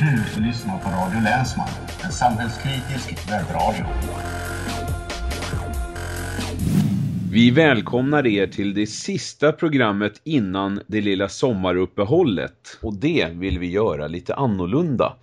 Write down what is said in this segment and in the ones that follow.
Du lyssnar på Radio Länsman, en samhällskritisk webbradio. Vi välkomnar er till det sista programmet innan det lilla sommaruppehållet. Och det vill vi göra lite annorlunda.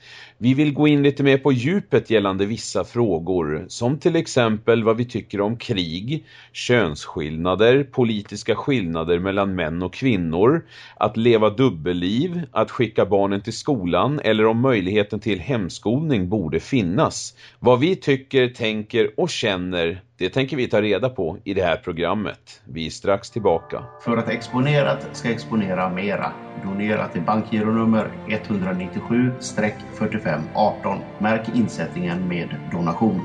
Vi vill gå in lite mer på djupet gällande vissa frågor, som till exempel vad vi tycker om krig, könsskillnader, politiska skillnader mellan män och kvinnor, att leva dubbelliv, att skicka barnen till skolan eller om möjligheten till hemskolning borde finnas. Vad vi tycker, tänker och känner, det tänker vi ta reda på i det här programmet. Vi är strax tillbaka. För att Exponerat ska exponera mera, donera till bankgironummer 197-45. 197-4518. Märk insättningen med donation.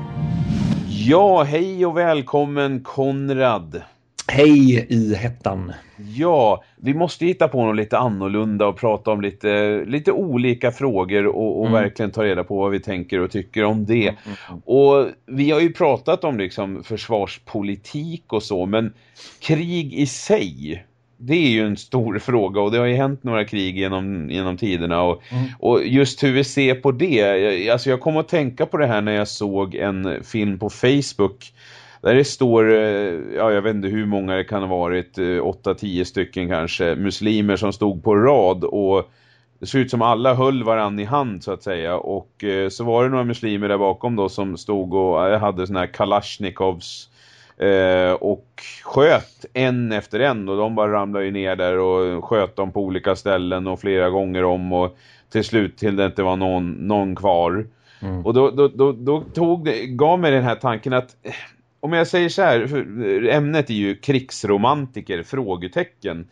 Ja, hej och välkommen Konrad. Hej i hettan. Ja, vi måste hitta på något lite annorlunda och prata om lite, lite olika frågor och, och mm. verkligen ta reda på vad vi tänker och tycker om det. Mm, mm, mm. Och vi har ju pratat om liksom försvarspolitik och så, men krig i sig, det är ju en stor fråga och det har ju hänt några krig genom, genom tiderna och, mm. och just hur vi ser på det, alltså jag kom att tänka på det här när jag såg en film på Facebook där det står, eh, ja jag vet inte hur många det kan ha varit, 8-10 eh, stycken kanske, muslimer som stod på rad och det ser ut som alla höll varann i hand så att säga och eh, så var det några muslimer där bakom då som stod och hade såna här Kalashnikovs eh, och sköt en efter en och de bara ramlade ju ner där och sköt dem på olika ställen och flera gånger om och till slut till det inte var någon, någon kvar. Mm. Och då, då, då, då tog det, gav mig den här tanken att om jag säger så här, ämnet är ju krigsromantiker, frågetecken.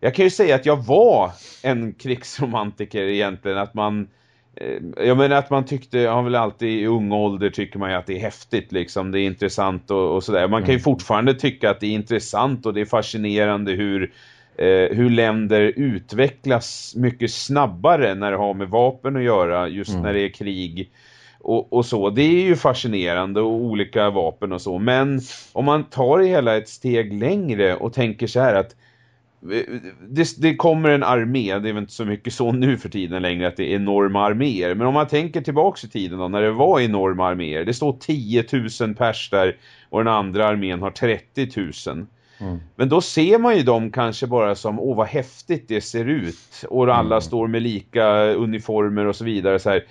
Jag kan ju säga att jag var en krigsromantiker egentligen, att man eh, jag menar att man tyckte, har väl alltid i ung ålder tycker man ju att det är häftigt liksom, det är intressant och, och sådär. Man kan ju mm. fortfarande tycka att det är intressant och det är fascinerande hur, eh, hur länder utvecklas mycket snabbare när det har med vapen att göra, just mm. när det är krig och, och, så. Det är ju fascinerande och olika vapen och så. Men om man tar det hela ett steg längre och tänker så här att det, det, kommer en armé, det är väl inte så mycket så nu för tiden längre att det är enorma arméer. Men om man tänker tillbaka i tiden då, när det var enorma arméer, det står 10 000 pers där och den andra armén har 30 000. Mm. Men då ser man ju dem kanske bara som, åh vad häftigt det ser ut. Och alla mm. står med lika uniformer och så vidare. Så här.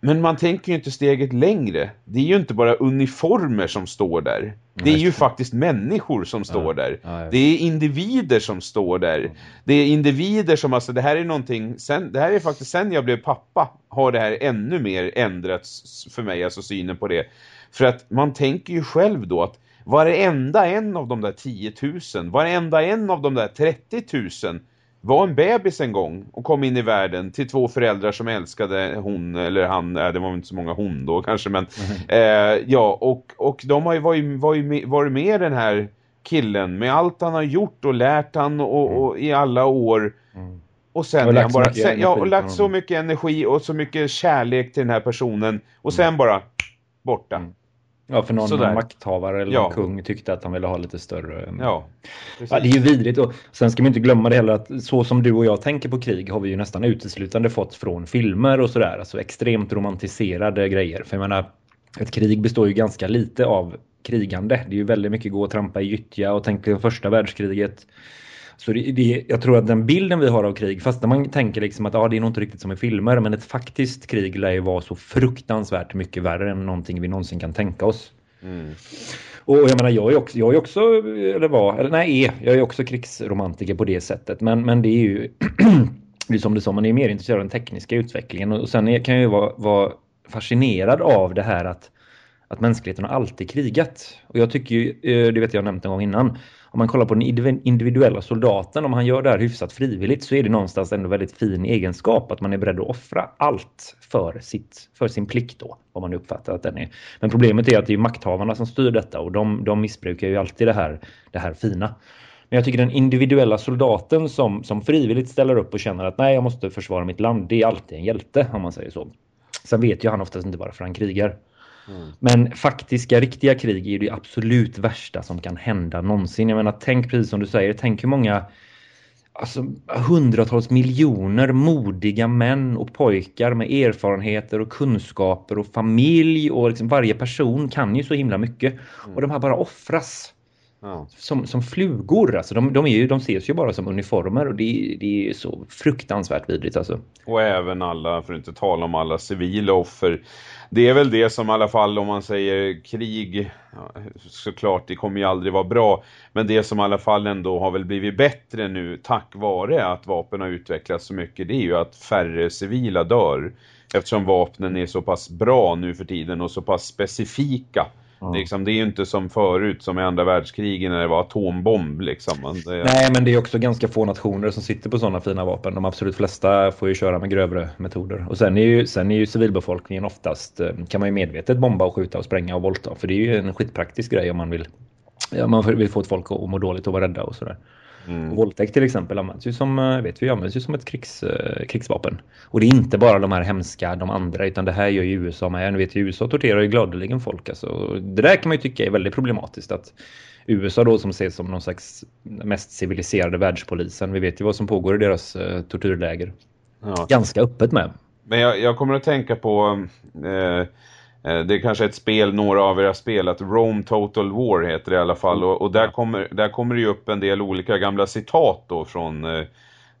Men man tänker ju inte steget längre. Det är ju inte bara uniformer som står där. Det är ju faktiskt människor som står där. Det är individer som står där. Det är individer som, alltså det här är någonting, sen, det här är faktiskt sen jag blev pappa har det här ännu mer ändrats för mig, alltså synen på det. För att man tänker ju själv då att varenda en av de där 10 000, varenda en av de där 30 000 var en bebis en gång och kom in i världen till två föräldrar som älskade hon eller han, äh, det var inte så många hon då kanske men mm. eh, ja och, och de har ju varit, varit, varit med den här killen med allt han har gjort och lärt han och, och mm. i alla år mm. och sen och han bara, sen, ja, och lagt så mycket energi och så mycket kärlek till den här personen och sen mm. bara borta. Ja, för någon Sådär. makthavare eller ja. kung tyckte att han ville ha lite större... Ja, ja, det är ju vidrigt. Och sen ska man inte glömma det heller att så som du och jag tänker på krig har vi ju nästan uteslutande fått från filmer och sådär. Alltså extremt romantiserade grejer. För jag menar, ett krig består ju ganska lite av krigande. Det är ju väldigt mycket gå och trampa i gyttja och tänka på första världskriget så det, det, jag tror att den bilden vi har av krig, fast när man tänker liksom att ah, det är nog inte riktigt som i filmer, men ett faktiskt krig lär ju vara så fruktansvärt mycket värre än någonting vi någonsin kan tänka oss. Mm. Och jag menar, jag är också, jag är också eller var, eller nej, jag är också krigsromantiker på det sättet. Men, men det är ju, det är som du sa, man är mer intresserad av den tekniska utvecklingen. Och sen kan jag ju vara, vara fascinerad av det här att, att mänskligheten har alltid krigat. Och jag tycker ju, eh, det vet jag nämnt en gång innan, om man kollar på den individuella soldaten, om han gör det här hyfsat frivilligt så är det någonstans ändå väldigt fin egenskap att man är beredd att offra allt för, sitt, för sin plikt då, om man uppfattar att den är. Men problemet är att det är makthavarna som styr detta och de, de missbrukar ju alltid det här, det här fina. Men jag tycker den individuella soldaten som, som frivilligt ställer upp och känner att nej, jag måste försvara mitt land, det är alltid en hjälte om man säger så. Sen vet ju han oftast inte varför han krigar. Mm. Men faktiska, riktiga krig är ju det absolut värsta som kan hända någonsin. Jag menar, tänk precis som du säger, tänk hur många alltså, hundratals miljoner modiga män och pojkar med erfarenheter och kunskaper och familj och liksom varje person kan ju så himla mycket. Mm. Och de här bara offras. Ja. Som, som flugor. Alltså de, de, är ju, de ses ju bara som uniformer och det, det är så fruktansvärt vidrigt. Alltså. Och även alla, för att inte tala om alla civila offer det är väl det som i alla fall om man säger krig, såklart det kommer ju aldrig vara bra, men det som i alla fall ändå har väl blivit bättre nu tack vare att vapen har utvecklats så mycket, det är ju att färre civila dör. Eftersom vapnen är så pass bra nu för tiden och så pass specifika. Mm. Liksom, det är ju inte som förut som i andra världskrigen när det var atombomb. Liksom. Det... Nej, men det är också ganska få nationer som sitter på sådana fina vapen. De absolut flesta får ju köra med grövre metoder. Och sen är ju, sen är ju civilbefolkningen oftast, eh, kan man ju medvetet bomba och skjuta och spränga och volta. För det är ju en skitpraktisk grej om man vill, ja, man vill få ett folk att må dåligt och vara rädda och sådär. Mm. Våldtäkt till exempel används ju som, eh, vet vi, används ju som ett krigs, eh, krigsvapen. Och det är inte bara de här hemska, de andra, utan det här gör ju USA med. Nu vet ju, USA torterar ju gladeligen folk. Alltså. Det där kan man ju tycka är väldigt problematiskt. Att USA då som ses som någon slags mest civiliserade världspolisen. Vi vet ju vad som pågår i deras eh, tortyrläger. Ja. Ganska öppet med. Men jag, jag kommer att tänka på... Eh, det är kanske ett spel några av er har spelat. Rome Total War heter det i alla fall. Och, och där, kommer, där kommer det ju upp en del olika gamla citat då från eh,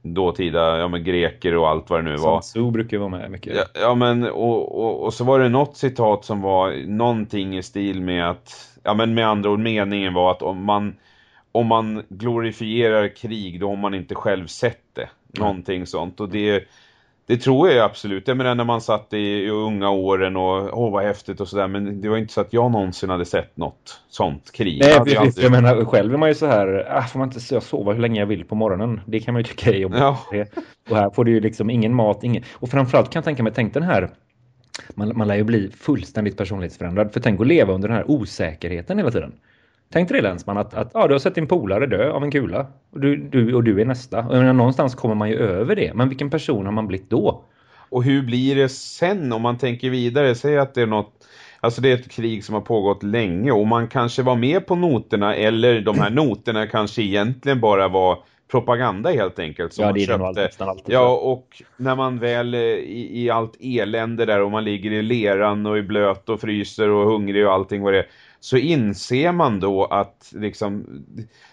dåtida ja, men greker och allt vad det nu var. Så brukar ju vara med mycket. Ja, ja men och, och, och, så var det något citat som var någonting i stil med att, ja men med andra ord meningen var att om man, om man glorifierar krig då har man inte själv sett det. Någonting mm. sånt. Och det det tror jag absolut. Jag menar när man satt i, i unga åren och åh vad häftigt och sådär. Men det var inte så att jag någonsin hade sett något sånt krig. Nej, jag, alltid... jag menar själv är man ju så här, ah, får man inte sova hur länge jag vill på morgonen. Det kan man ju tycka är jobbigt. Ja. Och här får du ju liksom ingen mat, ingen... Och framförallt kan jag tänka mig, tänk den här man, man lär ju bli fullständigt personlighetsförändrad. För tänk att leva under den här osäkerheten hela tiden. Tänk dig Länsman att, att ja, du har sett din polare dö av en kula och du, du, och du är nästa. Och menar, någonstans kommer man ju över det. Men vilken person har man blivit då? Och hur blir det sen om man tänker vidare? Säg att det är något Alltså det är ett krig som har pågått länge och man kanske var med på noterna eller de här noterna kanske egentligen bara var propaganda helt enkelt. Som ja, det är köpte. nästan alltid. Ja, och när man väl eh, i, i, allt elände där och man ligger i leran och i blöt och fryser och hungrig och allting vad det är så inser man då att liksom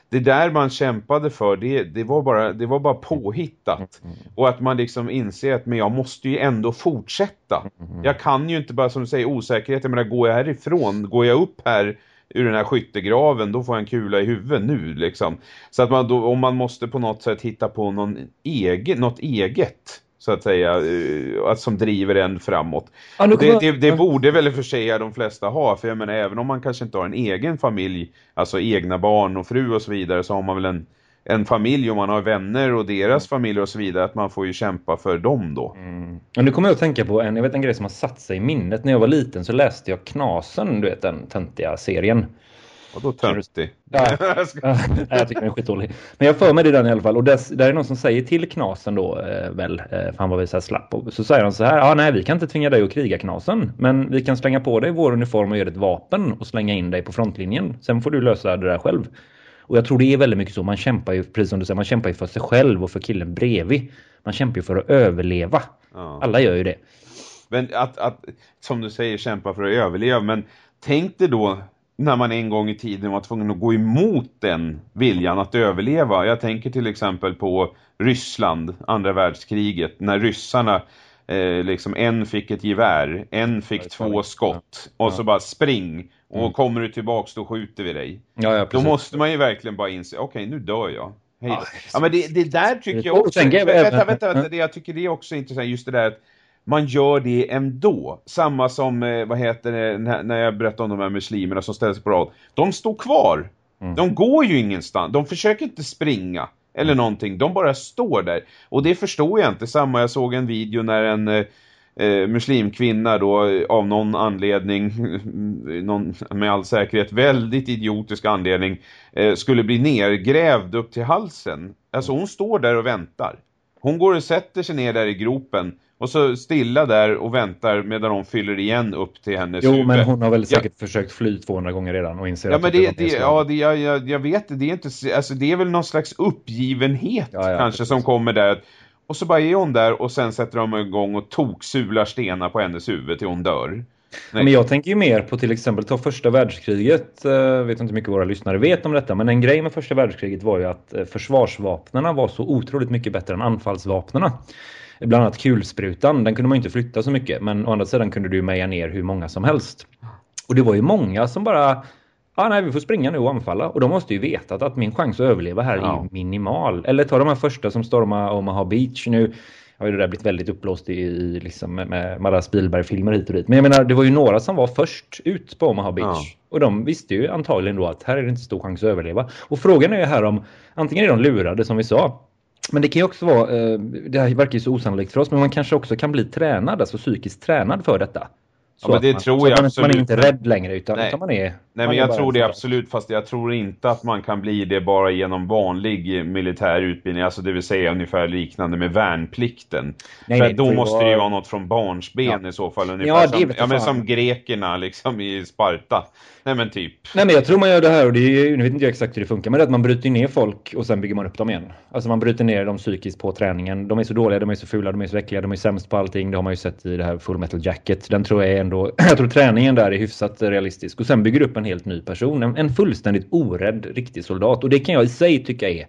det där man kämpade för det, det, var, bara, det var bara påhittat. Mm. Och att man liksom inser att men jag måste ju ändå fortsätta. Mm. Jag kan ju inte bara som du säger osäkerhet, jag menar går jag härifrån, går jag upp här ur den här skyttegraven, då får jag en kula i huvudet nu liksom. Så att man då, om man måste på något sätt hitta på någon egen, något eget så att säga, eh, att som driver en framåt. Ja, det, det, det, borde väl för sig de flesta ha, för jag menar även om man kanske inte har en egen familj, alltså egna barn och fru och så vidare, så har man väl en, en familj och man har vänner och deras familjer och så vidare, att man får ju kämpa för dem då. Mm. Och nu kommer jag att tänka på en, jag vet en grej som har satt sig i minnet. När jag var liten så läste jag Knasen, du vet den töntiga serien. Vadå töntig? Ja. jag tycker den är skitdålig. Men jag för mig det den i alla fall. Och där, där är någon som säger till Knasen då, eh, väl, eh, för han var väl så här slapp. Och så säger han så här, ja nej vi kan inte tvinga dig att kriga Knasen. Men vi kan slänga på dig vår uniform och göra ett vapen och slänga in dig på frontlinjen. Sen får du lösa det där själv. Och jag tror det är väldigt mycket så. Man kämpar ju, precis som du säger, man kämpar ju för sig själv och för killen bredvid. Man kämpar ju för att överleva. Ja. Alla gör ju det. Men att, att, som du säger, kämpa för att överleva. Men tänk dig då när man en gång i tiden var tvungen att gå emot den viljan att överleva. Jag tänker till exempel på Ryssland, andra världskriget, när ryssarna eh, liksom en fick ett gevär, en fick två skott och så bara spring och mm. kommer du tillbaks då skjuter vi dig. Ja, ja, då måste man ju verkligen bara inse, okej okay, nu dör jag. Hej. Ja, men det, det där tycker jag också, vänta, vänta, vänta, vänta, det, jag tycker det är också intressant, just det där att man gör det ändå. Samma som, eh, vad heter det, när jag berättade om de här muslimerna som ställer sig på rad. De står kvar. Mm. De går ju ingenstans. De försöker inte springa eller mm. någonting. De bara står där. Och det förstår jag inte. Samma, jag såg en video när en eh, eh muslimkvinna då av någon anledning, någon, med all säkerhet väldigt idiotisk anledning, eh, skulle bli nergrävd upp till halsen. Alltså hon står där och väntar. Hon går och sätter sig ner där i gropen Och så stilla där och väntar medan de fyller igen upp till hennes Jo, huvud. men hon har väl säkert ja. försökt fly 200 gånger redan och inser ja, att men det, det, Ja, det, jag, jag, jag vet det. Det är, inte, alltså, det är väl någon slags uppgivenhet ja, ja, kanske som kommer där. Och så bara är hon där och sen sätter de igång och toksular stenar på hennes huvud till hon dör. Nej. Men jag tänker ju mer på till exempel ta första världskriget. Jag vet inte hur mycket våra lyssnare vet om detta. Men en grej med första världskriget var ju att eh, försvarsvapnena var så otroligt mycket bättre än anfallsvapnena. Bland annat kulsprutan, den kunde man inte flytta så mycket. Men å andra sidan kunde du meja ner hur många som helst. Och det var ju många som bara ah, nej, vi får springa nu och anfalla. Och de måste ju veta att min chans att överleva här ja. är minimal. Eller ta de här första som stormar Omaha Beach nu har ju det där blivit väldigt uppblåst i, liksom med, Mara Spielberg-filmer hit och dit. Men jag menar, det var ju några som var först ut på Omaha Beach. Ja. Och de visste ju antagligen då att här är det inte stor chans att överleva. Och frågan är ju här om, antingen är de lurade som vi sa. Men det kan ju också vara, eh, det här verkar ju så osannolikt för oss, men man kanske också kan bli tränad, alltså psykiskt tränad för detta. Så ja, men det man, tror jag man, absolut. Man är inte rädd längre utan, nej. utan man är... Nej, men jag tror det absolut, fast jag tror inte att man kan bli det bara genom vanlig militär utbildning, alltså det vill säga ungefär liknande med värnplikten. Nej, För nej, då måste det ju vara något från barnsben ja. i så fall, ungefär ja, som, ja, men som grekerna liksom i Sparta. Nej men typ. Nej men jag tror man gör det här och det är, ju, nu vet inte jag exakt hur det funkar men det är att man bryter ner folk och sen bygger man upp dem igen. Alltså man bryter ner dem psykiskt på träningen. De är så dåliga, de är så fula, de är så äckliga, de är sämst på allting. Det har man ju sett i det här Full Metal Jacket. Den tror jag är ändå, jag tror träningen där är hyfsat realistisk. Och sen bygger du upp en helt ny person. En, en fullständigt orädd riktig soldat. Och det kan jag i sig tycka är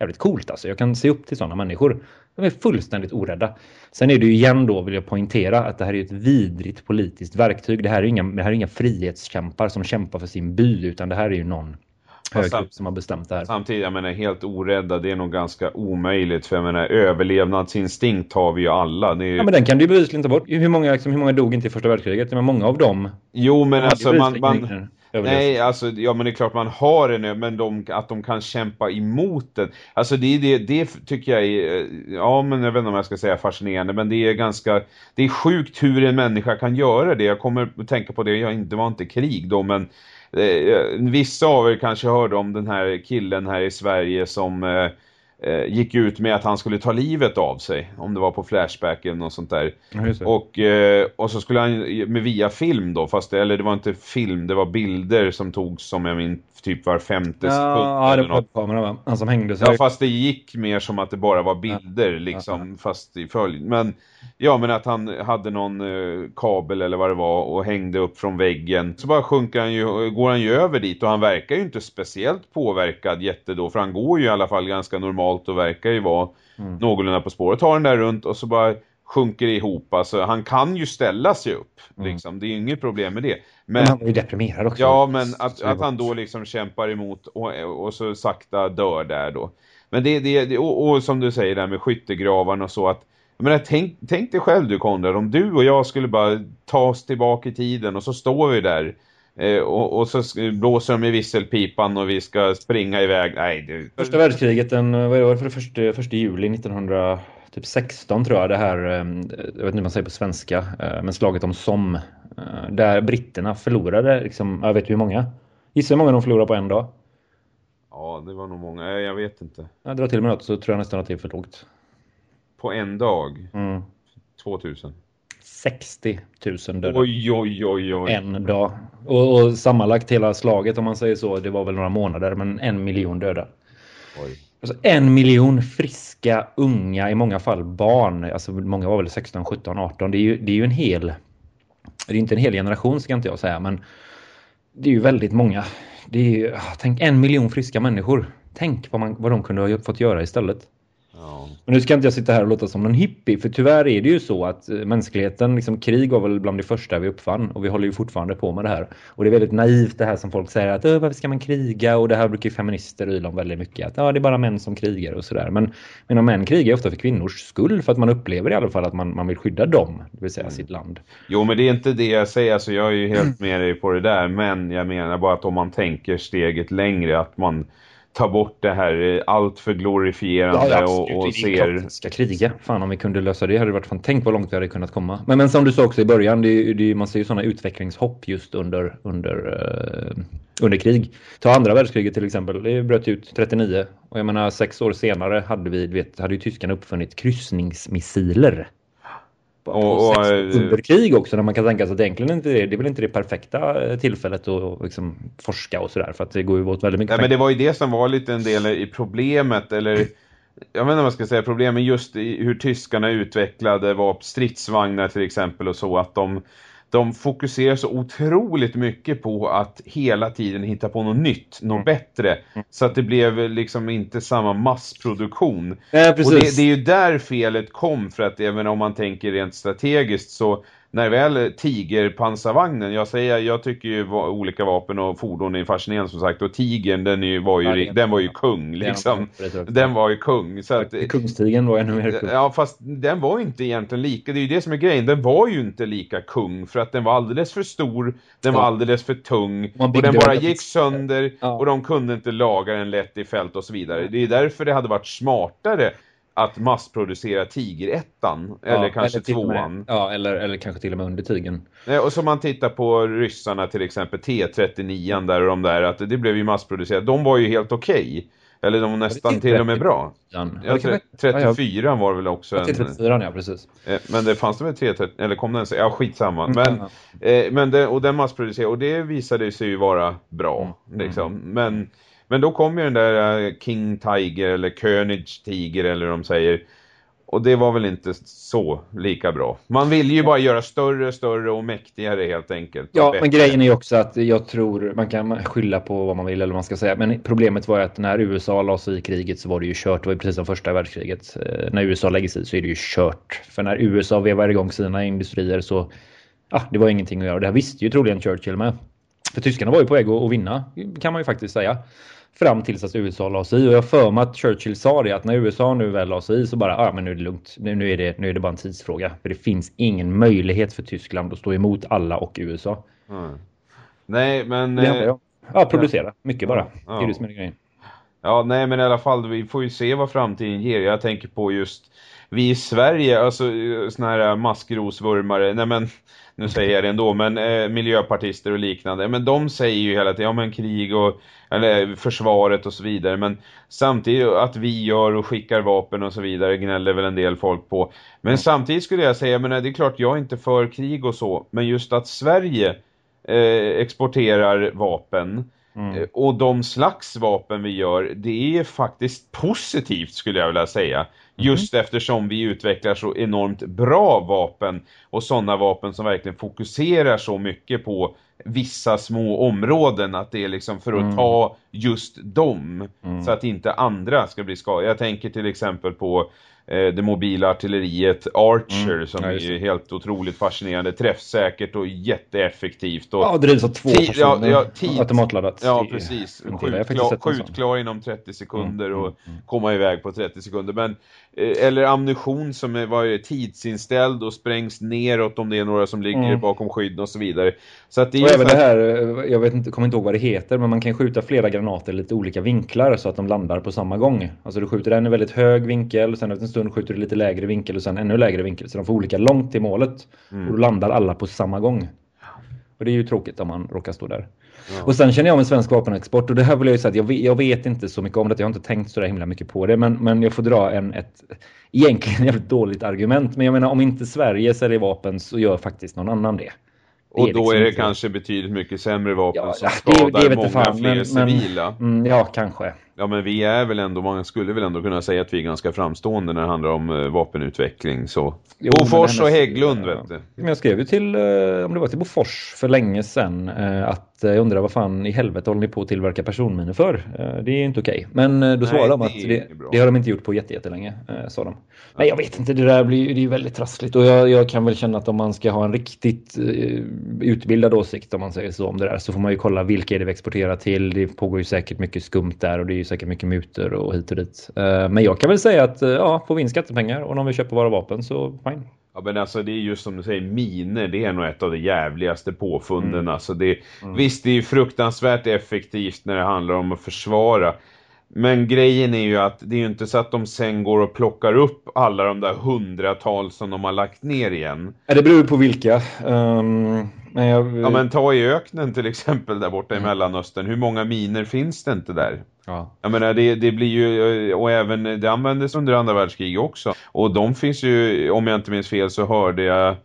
jävligt coolt alltså. Jag kan se upp till sådana människor. De är fullständigt orädda. Sen är det ju igen då, vill jag poängtera, att det här är ett vidrigt politiskt verktyg. Det här är inga, det här är inga frihetskämpar som kämpar för sin by, utan det här är ju någon högre som har bestämt det här. Samtidigt, jag menar, helt orädda, det är nog ganska omöjligt. För jag menar, överlevnadsinstinkt har vi ju alla. Är... Ja, men den kan du bevisligen ta bort. Hur många, liksom, hur många dog inte i första världskriget? Men många av dem... Jo, men alltså man... man... Nej, alltså, ja men det är klart man har en men de, att de kan kämpa emot den. Alltså det, det, det tycker jag är, ja men jag vet inte om jag ska säga fascinerande, men det är ganska, det är sjukt hur en människa kan göra det. Jag kommer att tänka på det, jag, det var inte krig då, men eh, vissa av er kanske hörde om den här killen här i Sverige som eh, eh, gick ut med att han skulle ta livet av sig. Om det var på Flashback eller något sånt där. och, eh, och så skulle han med via film då. Fast det, eller det var inte film, det var bilder som togs som jag min typ var femte ja, sekund. Ja, det var kameran va? Han som hängde sig. Ja, fast det gick mer som att det bara var bilder ja, liksom, ja, fast i följd. Men ja, men att han hade någon eh, kabel eller vad det var och hängde upp från väggen. Så bara sjunker han ju, går han ju över dit och han verkar ju inte speciellt påverkad jätte då. För han går ju i alla fall ganska normalt och verkar ju vara mm. någorlunda på spåret. Tar den där runt och så bara sjunker ihop. Alltså, han kan ju ställa sig upp. Mm. Liksom. Det är inget problem med det. Men, men han är ju deprimerad också. Ja, men att, att han då liksom kämpar emot och, och så sakta dör där då. Men det, det, och, och som du säger där med skyttegravarna och så att jag menar, tänk, tänk dig själv du Konrad, om du och jag skulle bara ta oss tillbaka i tiden och så står vi där eh, och, och, så blåser de i visselpipan och vi ska springa iväg. Nej, det... Första världskriget, den, vad var det för det första, första juli 1900 typ 16 tror jag det här, eh, jag vet inte hur man säger på svenska, eh, men slaget om Somme. Eh, där britterna förlorade, liksom, jag vet hur många? Gissa hur många de förlorade på en dag? Ja, det var nog många, jag vet inte. Jag drar till med något så tror jag nästan att det är för lågt. På en dag? Mm. 2000? 60 000 döda. Oj, oj, oj, oj. En dag. Och, och sammanlagt hela slaget om man säger så, det var väl några månader, men en miljon döda. Oj. Alltså en miljon friska, unga, i många fall barn. Alltså många var väl 16, 17, 18. Det är ju, det är ju en hel... Det är inte en hel generation ska inte jag säga, men det är ju väldigt många. Det är ju, ah, tänk en miljon friska människor. Tänk vad, man, vad de kunde ha fått göra istället. Men nu ska inte jag sitta här och låta som någon hippie, för tyvärr är det ju så att eh, mänskligheten, liksom krig var väl bland det första vi uppfann och vi håller ju fortfarande på med det här. Och det är väldigt naivt det här som folk säger att varför ska man kriga? Och det här brukar feminister yla om väldigt mycket. Att ja, det är bara män som krigar och sådär. Men, men män krigar ofta för kvinnors skull för att man upplever i alla fall att man, man vill skydda dem, det vill säga mm. sitt land. Jo, men det är inte det jag säger. Alltså, jag är ju helt med dig på det där. Men jag menar bara att om man tänker steget längre, att man ta bort det här eh, allt för glorifierande ja, och, och ser... ska kriga. Fan om vi kunde lösa det hade det varit fan. Tänk vad långt vi hade kunnat komma. Men, men som du sa också i början, det, det, man ser ju sådana utvecklingshopp just under, under, uh, under krig. Ta andra världskriget till exempel. Det bröt ut 39. Och jag menar sex år senare hade vi, vet, hade ju tyskarna uppfunnit kryssningsmissiler. På, och, och, eh, under krig också när man kan tänka sig att egentligen inte det, det är väl inte det perfekta eh, tillfället att liksom forska och sådär för att det går ju åt väldigt mycket ja, men det var ju det som var lite en del i problemet eller jag vet inte vad man ska säga, problemet just i hur tyskarna utvecklade var stridsvagnar till exempel och så att de de fokuserar så otroligt mycket på att hela tiden hitta på något nytt, något mm. bättre. Så att det blev liksom inte samma massproduktion. Ja, och det, det, är ju där felet kom för att även om man tänker rent strategiskt så när väl Tiger-pansarvagnen, jag säger, jag tycker ju olika vapen och fordon är fascinerande som sagt, och Tigern den, är, var, ju, ja, den var ju kung liksom. Den var ju kung. Så att, Kungstigen var ännu mer kung. Ja, fast den var inte egentligen lika, det är ju det som är grejen, den var ju inte lika kung för att den var alldeles för stor, den var alldeles för tung och den bara gick sönder och de kunde inte laga den lätt i fält och så vidare. Det är därför det hade varit smartare att massproducera Tiger-ettan eller ja, kanske eller tvåan. ja, eller, eller kanske till och med under Tigern. Ja, och så man tittar på ryssarna till exempel T39 där och de där att det blev ju massproducerat. De var ju helt okej. Okay. Eller de nästan till och med bra. Ja, 34 var väl också en... 34 ja, precis. Eh, men det fanns det väl 330, eller kom den så? Ja, skitsamma. Mm, men, eh, men det, och den massproducerade, och det visade sig ju vara bra. Mm. Liksom. Men men då kom ju den där eh, King Tiger eller König Tiger eller de säger. Och det var väl inte så lika bra. Man vill ju bara göra större, större och mäktigare helt enkelt. Ja, men grejen är ju också att jag tror man kan skylla på vad man vill eller vad man ska säga. Men problemet var ju att när USA la sig i kriget så var det ju kört. Det var ju precis som första världskriget. Eh, när USA lägger sig så är det ju kört. För när USA vevar igång sina industrier så ja, det var ingenting att göra. Det här visste ju troligen Churchill med. För tyskarna var ju på väg att vinna, kan man ju faktiskt säga. Fram tills att USA la sig i. Och jag för mig att Churchill sa det att när USA nu väl la sig i så bara, ja ah, men nu är det lugnt. Nu, nu, är det, nu är det bara en tidsfråga. För det finns ingen möjlighet för Tyskland att stå emot alla och USA. Mm. Nej, men... Det eh, ja, producera. Mycket bara. Ja. Det är det som är grejen. Ja, nej men i alla fall, vi får ju se vad framtiden ger. Jag tänker på just vi i Sverige, alltså såna här maskrosvurmare, nej men nu säger jag det ändå, men eh, miljöpartister och liknande, men de säger ju hela tiden, ja men krig och eller försvaret och så vidare, men samtidigt att vi gör och skickar vapen och så vidare gnäller väl en del folk på. Men mm. samtidigt skulle jag säga, men det är klart jag är inte för krig och så, men just att Sverige eh, exporterar vapen Mm. Eh, och de slags vapen vi gör, det är faktiskt positivt skulle jag vilja säga. Just mm. eftersom vi utvecklar så enormt bra vapen och sådana vapen som verkligen fokuserar så mycket på vissa små områden att det är liksom för att mm. ta just dem mm. så att inte andra ska bli skadade. Jag tänker till exempel på det mobila artilleriet Archer mm. som ja, är helt otroligt fascinerande, träffsäkert och jätteeffektivt. Och ja, drivs av två personer, ja, ja, automatladdat. Ja, precis. Skjutklar, skjutklar inom 30 sekunder mm, och mm, mm. komma iväg på 30 sekunder. Men Eh, eller ammunition som är, var tidsinställd och sprängs neråt om det är några som ligger mm. bakom skydden och så vidare. Så att det är och även det här, eh, jag vet inte, kommer inte ihåg vad det heter, men man kan skjuta flera granater i lite olika vinklar så att de landar på samma gång. Alltså du skjuter en i väldigt hög vinkel, sen efter en stund skjuter du lite lägre vinkel och sen ännu lägre vinkel. Så de får olika långt till målet. Mm. Och då landar alla på samma gång. Och det är ju tråkigt om man råkar stå där. Och sen känner jag med svensk vapenexport och det här vill jag ju säga att jag vet, jag vet inte så mycket om det. Jag har inte tänkt så där himla mycket på det. Men, men jag får dra en, ett egentligen jävligt dåligt argument. Men jag menar om inte Sverige säljer vapen så gör faktiskt någon annan det. Och då liksom är det inte... kanske betydligt mycket sämre vapen ja, som skadar det, det många fan, fler men, civila. Men, mm, ja, kanske. Ja, men vi är väl ändå, man skulle väl ändå kunna säga att vi är ganska framstående när det handlar om uh, vapenutveckling. Så. Jo, Bofors och Hägglund, ja. vet du. Men jag skrev ju till, uh, om det var till Bofors för länge sedan, uh, att jag undrar vad fan i helvete håller ni på att tillverka personminor för? Det är inte okej. Men då svarade de att det, det, har de inte gjort på jättelänge, sa de. Nej, jag vet inte, det där blir det är väldigt trassligt och jag, jag, kan väl känna att om man ska ha en riktigt utbildad åsikt om man säger så om det där så får man ju kolla vilka är det vi exporterar till. Det pågår ju säkert mycket skumt där och det är ju säkert mycket mutor och hit och dit. Eh, men jag kan väl säga att eh, ja, får vi in skattepengar och de vill köpa våra vapen så fine. Ja men alltså det är just som du säger, miner det är nog ett av de jävligaste påfunden. Mm. Alltså det, mm. Visst det är fruktansvärt effektivt när det handlar om att försvara. Men grejen är ju att det är ju inte så att de sen går och plockar upp alla de där hundratals som de har lagt ner igen. Ja, det beror på vilka. Um, men jag... Ja, men ta i öknen till exempel där borta i mm. Mellanöstern. Hur många miner finns det inte där? Ja. Jag menar, det, det blir ju, och även det användes under andra världskriget också. Och de finns ju, om jag inte minns fel så hörde jag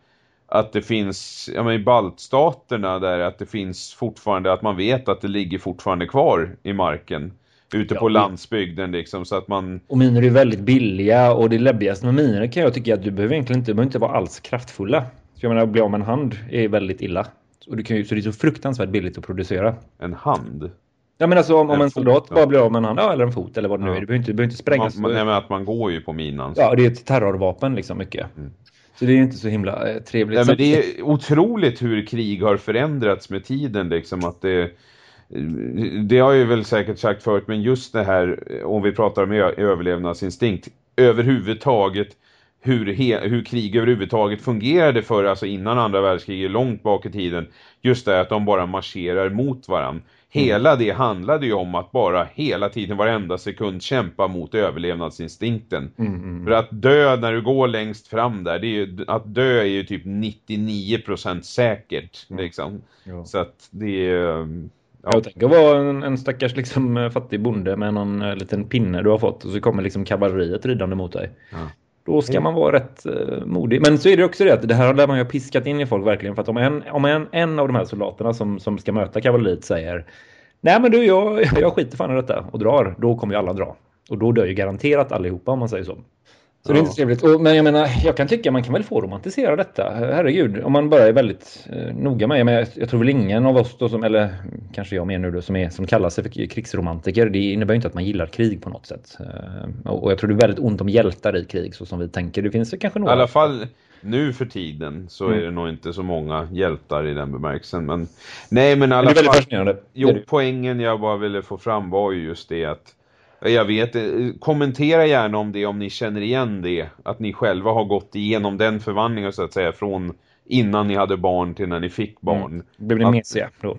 att det finns, ja men i baltstaterna där att det finns fortfarande, att man vet att det ligger fortfarande kvar i marken ute ja, på landsbygden liksom så att man... Och miner är väldigt billiga och det läbbigaste med miner kan jag tycka att du behöver egentligen inte, behöver inte vara alls kraftfulla. Så jag menar, att bli av med en hand är väldigt illa. Och du kan ju, så det är så fruktansvärt billigt att producera. En hand? Ja men alltså om en, en soldat bara blir av med en hand, ja, eller en fot eller vad det nu är. Du behöver inte, du behöver inte sprängas. Man, man, nej, att man går ju på minan. Ja, det är ett terrorvapen liksom mycket. Mm. Så det är inte så himla eh, trevligt. Ja, men det är otroligt hur krig har förändrats med tiden liksom att det det har jag väl säkert sagt förut, men just det här, om vi pratar om överlevnadsinstinkt, överhuvudtaget hur, hur krig överhuvudtaget fungerade för, alltså innan andra världskriget, långt bak i tiden, just det att de bara marscherar mot varandra. Hela det handlade ju om att bara hela tiden, varenda sekund kämpa mot överlevnadsinstinkten. Mm, mm. För att dö när du går längst fram där, det är ju, att dö är ju typ 99% säkert. Liksom. Ja. Så att det är Ja. Jag tänker vara en, en stackars liksom, eh, fattig bonde med någon uh, liten pinne du har fått och så kommer liksom kavalleriet ridande mot dig. Ja. Då ska man vara rätt uh, modig. Men så är det också det att det här har man ju piskat in i folk verkligen. För att om en, om en, en av de här soldaterna som, som ska möta kavalleriet säger Nej men du, jag, jag skiter fan i detta och drar, då kommer ju alla dra. Och då dör ju garanterat allihopa om man säger så. Så ja. det är inte trevligt. Och, men jag menar, jag kan tycka man kan väl få romantisera detta. Herregud, om man bara är väldigt eh, noga med. Jag, jag tror väl ingen av oss då som, eller kanske jag mer nu då, som, är, som kallar sig för krigsromantiker. Det innebär inte att man gillar krig på något sätt. Eh, och, och, jag tror det är väldigt ont om hjältar i krig så som vi tänker. Det finns kanske några. I alla fall nu för tiden så mm. är det nog inte så många hjältar i den bemärkelsen. Men nej, men i alla fall. Jo, poängen jag bara ville få fram var ju just det att jag vet, eh, kommentera gärna om det om ni känner igen det. Att ni själva har gått igenom den förvandlingen så att säga från innan ni hade barn till när ni fick mm. barn. Mm. Blev ni mesiga då?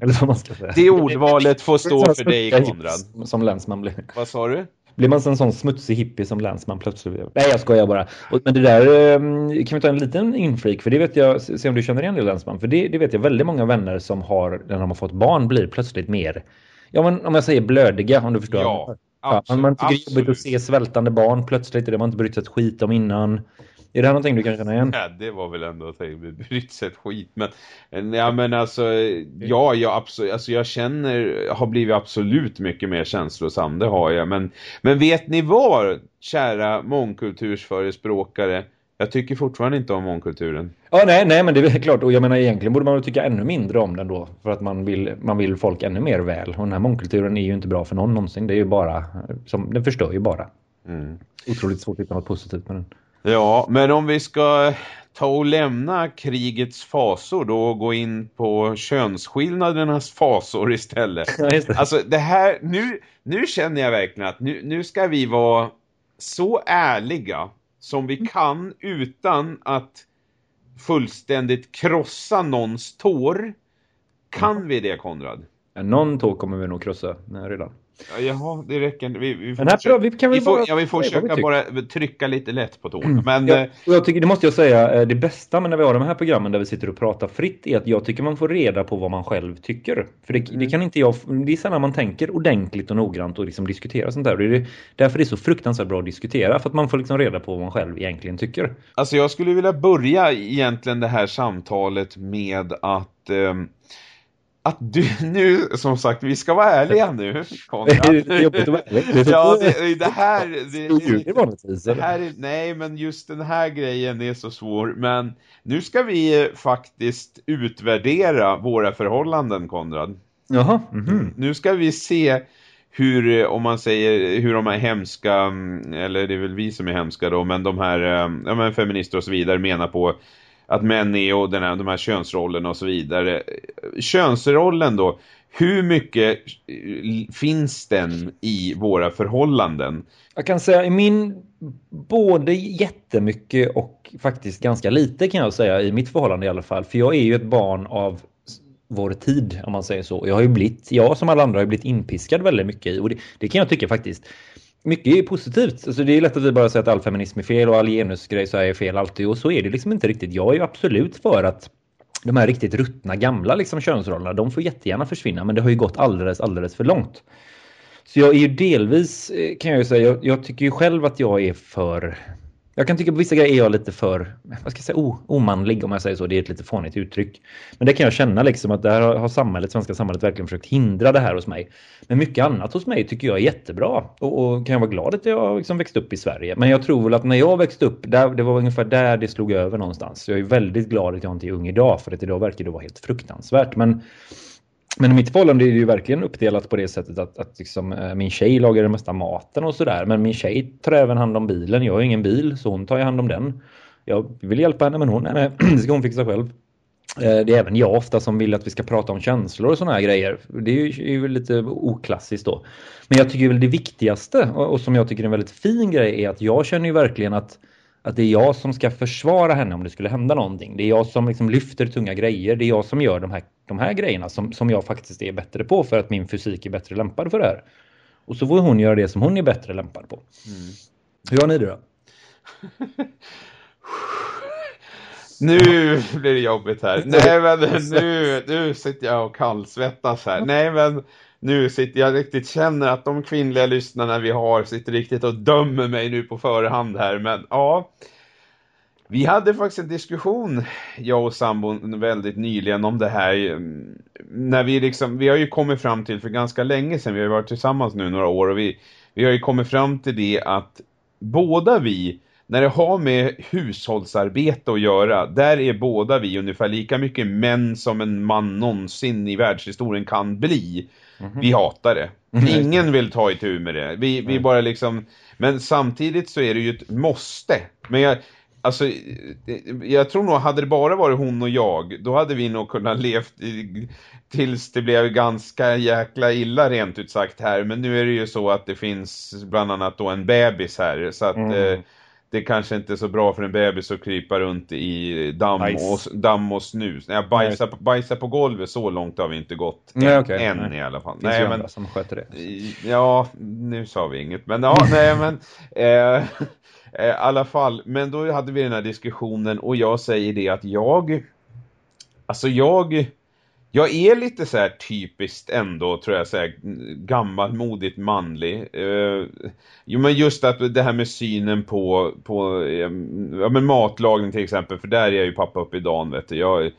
Eller vad man ska säga. Det ordvalet får stå för dig Konrad. Som länsman blir. Vad sa du? Blir man en sån smutsig hippie som länsman plötsligt? Nej, jag skojar bara. Men det där ehm, kan vi ta en liten inflik för det vet jag, se om du känner igen det länsman. För det, det vet jag väldigt många vänner som har, när de har fått barn, blir plötsligt mer Ja, men om jag säger blödiga, om du förstår. Ja, absolut, ja, man tycker det är jobbigt att se svältande barn plötsligt. Det har man inte brytt sig ett skit om innan. Är det här någonting du kan känna igen? Ja, det var väl ändå att jag brytt sig ett skit. Men, ja, men alltså, ja, jag, absolut, alltså, jag känner, har blivit absolut mycket mer känslosam, det har jag. Men, men vet ni vad, kära mångkultursförespråkare? Jag tycker fortfarande inte om mångkulturen. Ja, nej, nej, men det är klart. Och jag menar egentligen borde man tycka ännu mindre om den då. För att man vill, man vill folk ännu mer väl. Och den här mångkulturen är ju inte bra för någon någonsin. Det är ju bara, som, den förstör ju bara. Mm. Otroligt svårt att hitta något positivt med den. Ja, men om vi ska ta och lämna krigets fasor då och gå in på könsskillnadernas fasor istället. Ja, det. Alltså det här, nu, nu känner jag verkligen att nu, nu ska vi vara så ärliga som vi kan utan att fullständigt krossa någons tår. Kan vi det, Konrad? Ja, någon tå kommer vi nog krossa redan. Ja, jaha, det räcker. Vi, vi, får, här, vi, kan vi, får, bara, ja, vi får försöka vi bara trycka lite lätt på tårna. Men, ja, eh, jag tycker, det måste jag säga, eh, det bästa med när vi har de här programmen där vi sitter och pratar fritt är att jag tycker man får reda på vad man själv tycker. För det, mm. det kan inte jag, det är sällan man tänker ordentligt och noggrant och liksom diskuterar sånt där. Det är därför det är så fruktansvärt bra att diskutera, för att man får liksom reda på vad man själv egentligen tycker. Alltså jag skulle vilja börja egentligen det här samtalet med att eh, att du nu, som sagt, vi ska vara ärliga nu, Konrad. det är jobbigt att vara ärlig. Ja, det, det här... Det, det här är, nej, men just den här grejen är så svår. Men nu ska vi faktiskt utvärdera våra förhållanden, Konrad. Jaha. Mm -hmm. Nu ska vi se hur, om man säger, hur de här hemska, eller det är väl vi som är hemska då, men de här ja, men feminister och så vidare menar på att män är och den här, de här könsrollerna och så vidare. Könsrollen då, hur mycket eh, finns den i våra förhållanden? Jag kan säga i min både jättemycket och faktiskt ganska lite kan jag säga i mitt förhållande i alla fall. För jag är ju ett barn av vår tid om man säger så. Jag har ju blivit, jag som alla andra har blivit inpiskad väldigt mycket i och det, det kan jag tycka faktiskt mycket är positivt. Alltså det är lätt att vi bara säger att all feminism är fel och all genusgrej så är fel alltid. Och så är det liksom inte riktigt. Jag är ju absolut för att de här riktigt ruttna gamla liksom könsrollerna, de får jättegärna försvinna. Men det har ju gått alldeles, alldeles för långt. Så jag är ju delvis, eh, kan jag ju säga, jag, jag tycker ju själv att jag är för jag kan tycka på vissa grejer är jag lite för, vad ska jag säga, o, omanlig om jag säger så. Det är ett lite fånigt uttryck. Men det kan jag känna liksom att där har samhället, svenska samhället verkligen försökt hindra det här hos mig. Men mycket annat hos mig tycker jag är jättebra. Och, och kan jag vara glad att jag liksom växte upp i Sverige. Men jag tror väl att när jag växte upp, där, det var ungefär där det slog över någonstans. Så jag är väldigt glad att jag inte är ung idag. För att idag verkar det vara helt fruktansvärt. Men men i mitt förhållande är det ju verkligen uppdelat på det sättet att, att liksom, eh, min tjej lagar den mesta maten och sådär. Men min tjej tar även hand om bilen. Jag har ingen bil så hon tar ju hand om den. Jag vill hjälpa henne men hon, nej, det ska hon fixa själv. Eh, det är även jag ofta som vill att vi ska prata om känslor och sådana här grejer. Det är ju, är ju lite oklassiskt då. Men jag tycker väl det viktigaste och, och som jag tycker är en väldigt fin grej är att jag känner ju verkligen att att det är jag som ska försvara henne om det skulle hända någonting. Det är jag som liksom lyfter tunga grejer. Det är jag som gör de här, de här grejerna som, som jag faktiskt är bättre på för att min fysik är bättre lämpad för det här. Och så får hon göra det som hon är bättre lämpad på. Mm. Hur har ni det då? nu blir det jobbigt här. Nej men nu, nu sitter jag och kallsvettas här. Nej men nu sitter jag riktigt känner att de kvinnliga lyssnarna vi har sitter riktigt och dömer mig nu på förhand här. Men ja, vi hade faktiskt en diskussion, jag och sambon, väldigt nyligen om det här. När vi liksom, vi har ju kommit fram till för ganska länge sedan, vi har varit tillsammans nu några år och vi, vi har ju kommit fram till det att båda vi när det har med hushållsarbete att göra, där är båda vi ungefär lika mycket män som en man någonsin i världshistorien kan bli. Mm -hmm. Vi hatar det. Mm. Ingen vill ta itu med det. Vi, vi bara liksom... Men samtidigt så är det ju ett måste. Men jag, alltså, jag tror nog, hade det bara varit hon och jag, då hade vi nog kunnat levt i, tills det blev ganska jäkla illa rent ut sagt här. Men nu är det ju så att det finns bland annat då en bebis här. Så att... Mm. Eh, det kanske inte är så bra för en bebis att krypa runt i damm, och, damm och snus. Nej, bajsa, Nej. bajsa på golvet, så långt har vi inte gått. Nej, okay. Än Nej. i alla fall. Nej, men, som sköter det. Ja, nu sa vi inget. Men ja, nej men... Eh, eh, I alla fall, men då hade vi den här diskussionen och jag säger det att jag... Alltså jag jag är lite så här typiskt ändå, tror jag, så här gammalmodigt manlig. Uh, jo, men just att det här med synen på, på ja, men matlagning till exempel, för där är jag ju pappa upp i dagen, vet du. Jag,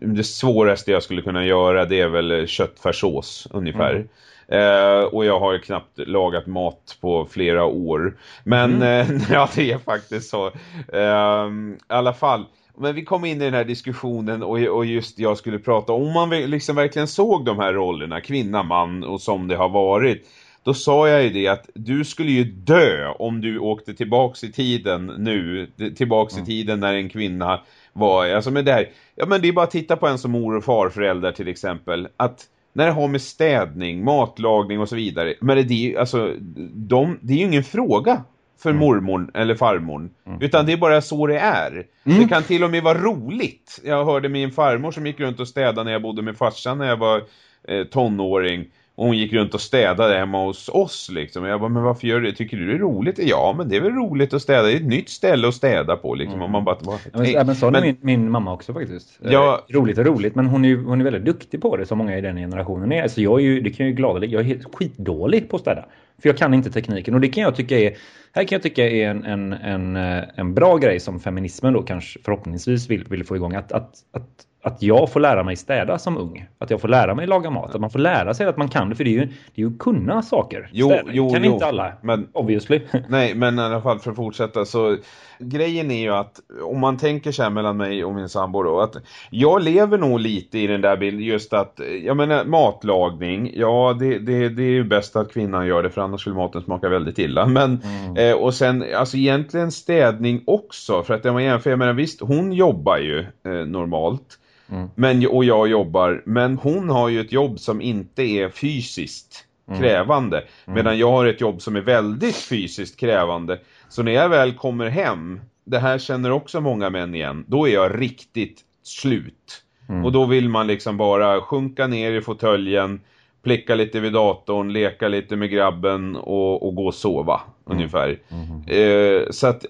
det svåraste jag skulle kunna göra, det är väl köttfärssås ungefär. Mm. Uh, och jag har knappt lagat mat på flera år. Men mm. uh, ja, det är faktiskt så. Uh, I alla fall men vi kom in i den här diskussionen och, och just jag skulle prata om man liksom verkligen såg de här rollerna, kvinna, man och som det har varit. Då sa jag ju det att du skulle ju dö om du åkte tillbaks i tiden nu, tillbaks mm. i tiden när en kvinna var, alltså med det här, ja men det är bara att titta på en som mor och farföräldrar till exempel, att när det har med städning, matlagning och så vidare, men det, alltså, de, det är ju ingen fråga för mm. mormor eller farmor. Mm. Utan det är bara så det är. Mm. Det kan till och med vara roligt. Jag hörde min farmor som gick runt och städade när jag bodde med farsan när jag var eh, tonåring. Och hon gick runt och städade hemma hos oss liksom. Och jag bara, men varför gör du det? Tycker du det är roligt? Ja, men det är väl roligt att städa. Det är ett nytt ställe att städa på liksom. Mm. Och man bara, bara ja, men, så men, min, min mamma också faktiskt. Ja, eh, roligt och roligt, men hon är, hon är väldigt duktig på det som många i den generationen är. Alltså jag är ju, det kan jag ju glada, jag är helt skitdålig på att städa. För jag kan inte tekniken och det kan jag tycka är här kan jag tycka är en, en, en, eh, en bra grej som feminismen då kanske förhoppningsvis vill, vill få igång. Att, att, att att jag får lära mig städa som ung. Att jag får lära mig laga mat. Att man får lära sig att man kan det. För det är ju, det är ju kunna saker. Jo, jo, kan jo, inte alla, men, obviously. Nej, men i alla fall för att fortsätta så grejen är ju att om man tänker så här mellan mig och min sambo då, att jag lever nog lite i den där bilden just att, jag menar matlagning, ja det, det, det är ju bäst att kvinnan gör det för annars skulle maten smaka väldigt illa. Men, mm. eh, och sen, alltså egentligen städning också, för att jag jämför, jag menar visst, hon jobbar ju eh, normalt. Mm. Men, och jag jobbar, men hon har ju ett jobb som inte är fysiskt mm. krävande. Mm. Medan jag har ett jobb som är väldigt fysiskt krävande. Så när jag väl kommer hem, det här känner också många män igen, då är jag riktigt slut. Mm. Och då vill man liksom bara sjunka ner i fåtöljen, plicka lite vid datorn, leka lite med grabben och, och gå och sova mm. ungefär. Mm. Eh, så att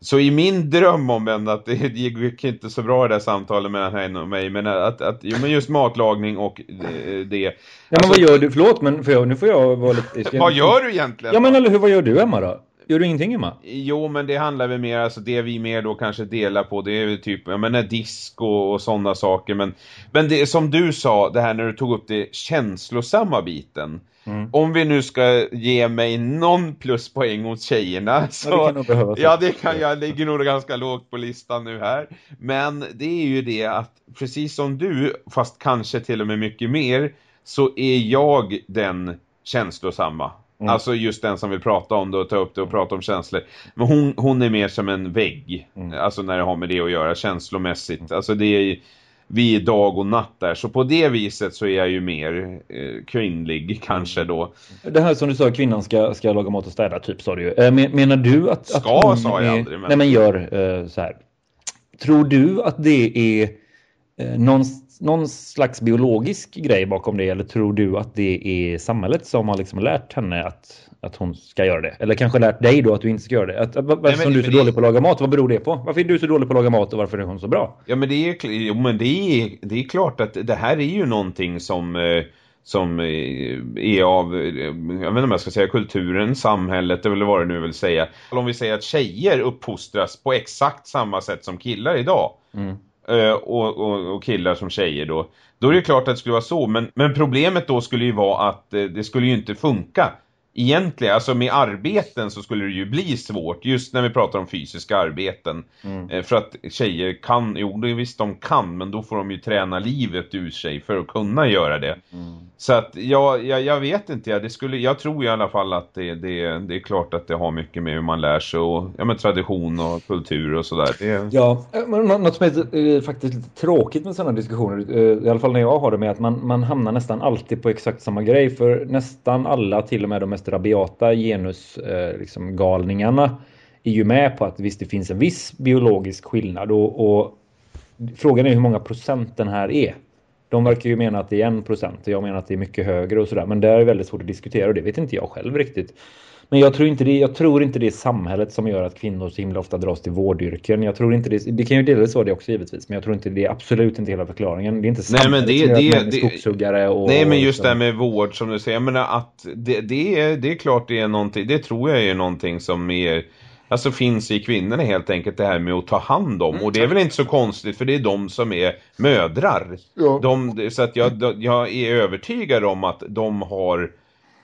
så i min dröm om en att det gick inte så bra det där samtalet mellan henne och mig men att, att jo, men just matlagning och det. Ja men alltså, vad gör du? Förlåt men för jag, nu får jag vara lite... vad gör du egentligen? Ja men eller hur, vad gör du Emma då? Gör du ingenting Emma? Jo, men det handlar väl mer, alltså det vi mer då kanske delar på, det är väl typ, jag menar disk och, och sådana saker. Men, men det som du sa, det här när du tog upp det känslosamma biten. Mm. Om vi nu ska ge mig någon pluspoäng mot tjejerna så, ja, det kan, ja, det kan jag, ligger nog ganska lågt på listan nu här. Men det är ju det att precis som du, fast kanske till och med mycket mer, så är jag den känslosamma. Mm. Alltså just den som vill prata om det och ta upp det och prata om känslor. Men hon, hon är mer som en vägg. Mm. Alltså när det har med det att göra känslomässigt. Alltså det är vi är dag och natt där. Så på det viset så är jag ju mer eh, kvinnlig kanske då. Det här som du sa, kvinnan ska, ska laga mat och städa typ sa du ju. Eh, menar du att... Ska att hon sa jag är, aldrig. Men... Nej men gör eh, så här. Tror du att det är någon, någon slags biologisk grej bakom det? Eller tror du att det är samhället som har liksom lärt henne att att hon ska göra det. Eller kanske lärt dig då att du inte ska göra det. Att, varför Nej, men, du är så det... dålig på att laga mat? Vad beror det på? Varför är du så dålig på att laga mat och varför är hon så bra? Ja men det är, jo, men det är, det är klart att det här är ju någonting som eh, som eh, är av, eh, jag vet inte om jag ska säga kulturen, samhället eller vad det nu vill säga. Om vi säger att tjejer uppfostras på exakt samma sätt som killar idag. Mm. Eh, och, och, och, killar som tjejer då. Då är det klart att det skulle vara så. Men, men problemet då skulle ju vara att eh, det skulle ju inte funka egentligen, alltså med arbeten så skulle det ju bli svårt just när vi pratar om fysiska arbeten. Mm. Eh, för att tjejer kan, jo det visst de kan, men då får de ju träna livet ur sig för att kunna göra det. Mm. Så att ja, jag, jag vet inte, ja, det skulle, jag tror i alla fall att det, det, det är klart att det har mycket med hur man lär sig och ja, med tradition och kultur och sådär. Det... Ja, men något som är eh, faktiskt lite tråkigt med sådana diskussioner, eh, i alla fall när jag har det med att man, man hamnar nästan alltid på exakt samma grej för nästan alla, till och med de mest rabiata genusgalningarna eh, liksom, är ju med på att visst det finns en viss biologisk skillnad och, och frågan är hur många procent den här är. De verkar ju mena att det är en procent och jag menar att det är mycket högre och sådär. Men det är väldigt svårt att diskutera och det vet inte jag själv riktigt. Men jag tror inte det, jag tror inte det är samhället som gör att kvinnor så himla ofta dras till vårdyrken. Jag tror inte det, det kan ju delvis vara det också givetvis, men jag tror inte det är absolut inte hela förklaringen. Det är inte samhället nej, men det, som gör det, det, skogshuggare och... Nej, men just det här med vård som du säger, jag menar att det, det, är, det är klart det är någonting, det tror jag är någonting som är alltså finns i kvinnorna helt enkelt det här med att ta hand om. Mm. Och det är väl inte så konstigt för det är de som är mödrar. Ja. De, så att jag, jag är övertygad om att de har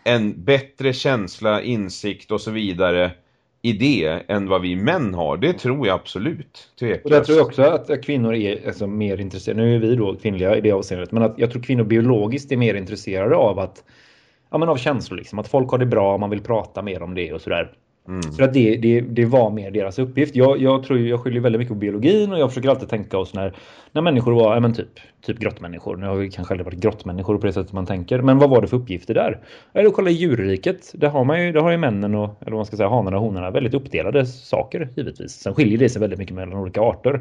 en bättre känsla, insikt och så vidare i det än vad vi män har. Det tror jag absolut. Tveklöst. Och jag tror också att kvinnor är alltså, mer intresserade. Nu är vi då kvinnliga i det avseendet. Men att jag tror kvinnor biologiskt är mer intresserade av att ja, men av känslor. Liksom. Att folk har det bra, man vill prata mer om det och sådär. Mm. För att det, det, det var mer deras uppgift. Jag, jag tror jag skyller väldigt mycket på biologin och jag försöker alltid tänka oss när, när människor var, ja men typ, typ grottmänniskor. Nu har vi kanske aldrig varit grottmänniskor på det sättet man tänker. Men vad var det för uppgifter där? Eller kolla kolla djurriket. Där har man ju, där har ju männen och, eller vad man ska säga, hanarna och honorna väldigt uppdelade saker givetvis. Sen skiljer det sig väldigt mycket mellan olika arter.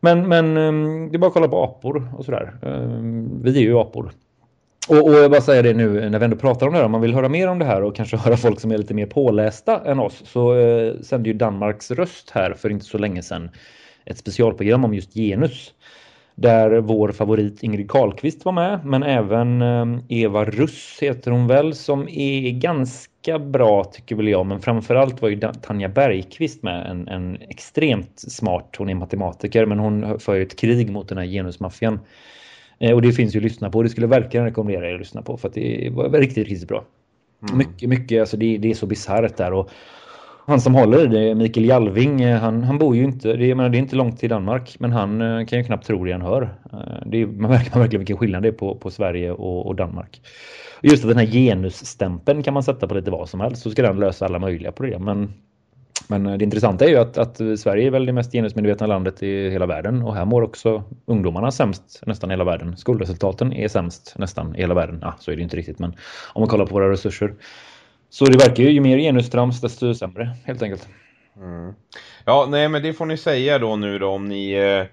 Men, men ehm, det är bara att kolla på apor och sådär. Ehm, vi är ju apor. Och, och jag bara säger det nu när vi ändå pratar om det här, om man vill höra mer om det här och kanske höra folk som är lite mer pålästa än oss så eh, sände ju Danmarks röst här för inte så länge sedan ett specialprogram om just genus. Där vår favorit Ingrid Karlqvist var med, men även eh, Eva Russ heter hon väl, som är ganska bra tycker väl jag. Men framförallt var ju Tanja Bergqvist med, en, en extremt smart, hon är matematiker, men hon för ju ett krig mot den här genusmaffian. Eh, och det finns ju att lyssna på. Det skulle verkligen rekommendera er att lyssna på för att det var riktigt, riktigt bra. Mm. Mycket, mycket, alltså det, det är så bisarrt där och han som håller i det, Mikael Jalving, eh, han, han bor ju inte, det, menar, det är inte långt till Danmark, men han eh, kan ju knappt tro det han hör. Det är, man märker verkligen vilken skillnad det är på, på Sverige och, och Danmark. Just att den här genusstämpeln kan man sätta på lite vad som helst så ska den lösa alla möjliga problem. Men men eh, det intressanta är ju att, att Sverige är väl det mest genusmedvetna landet i hela världen och här mår också ungdomarna sämst nästan hela världen. Skolresultaten är sämst nästan hela världen. Ja, så är det inte riktigt, men om man kollar på våra resurser. Så det verkar ju, ju mer genustrams desto sämre helt enkelt. Mm. Ja, nej men det får ni säga då nu då om ni eh,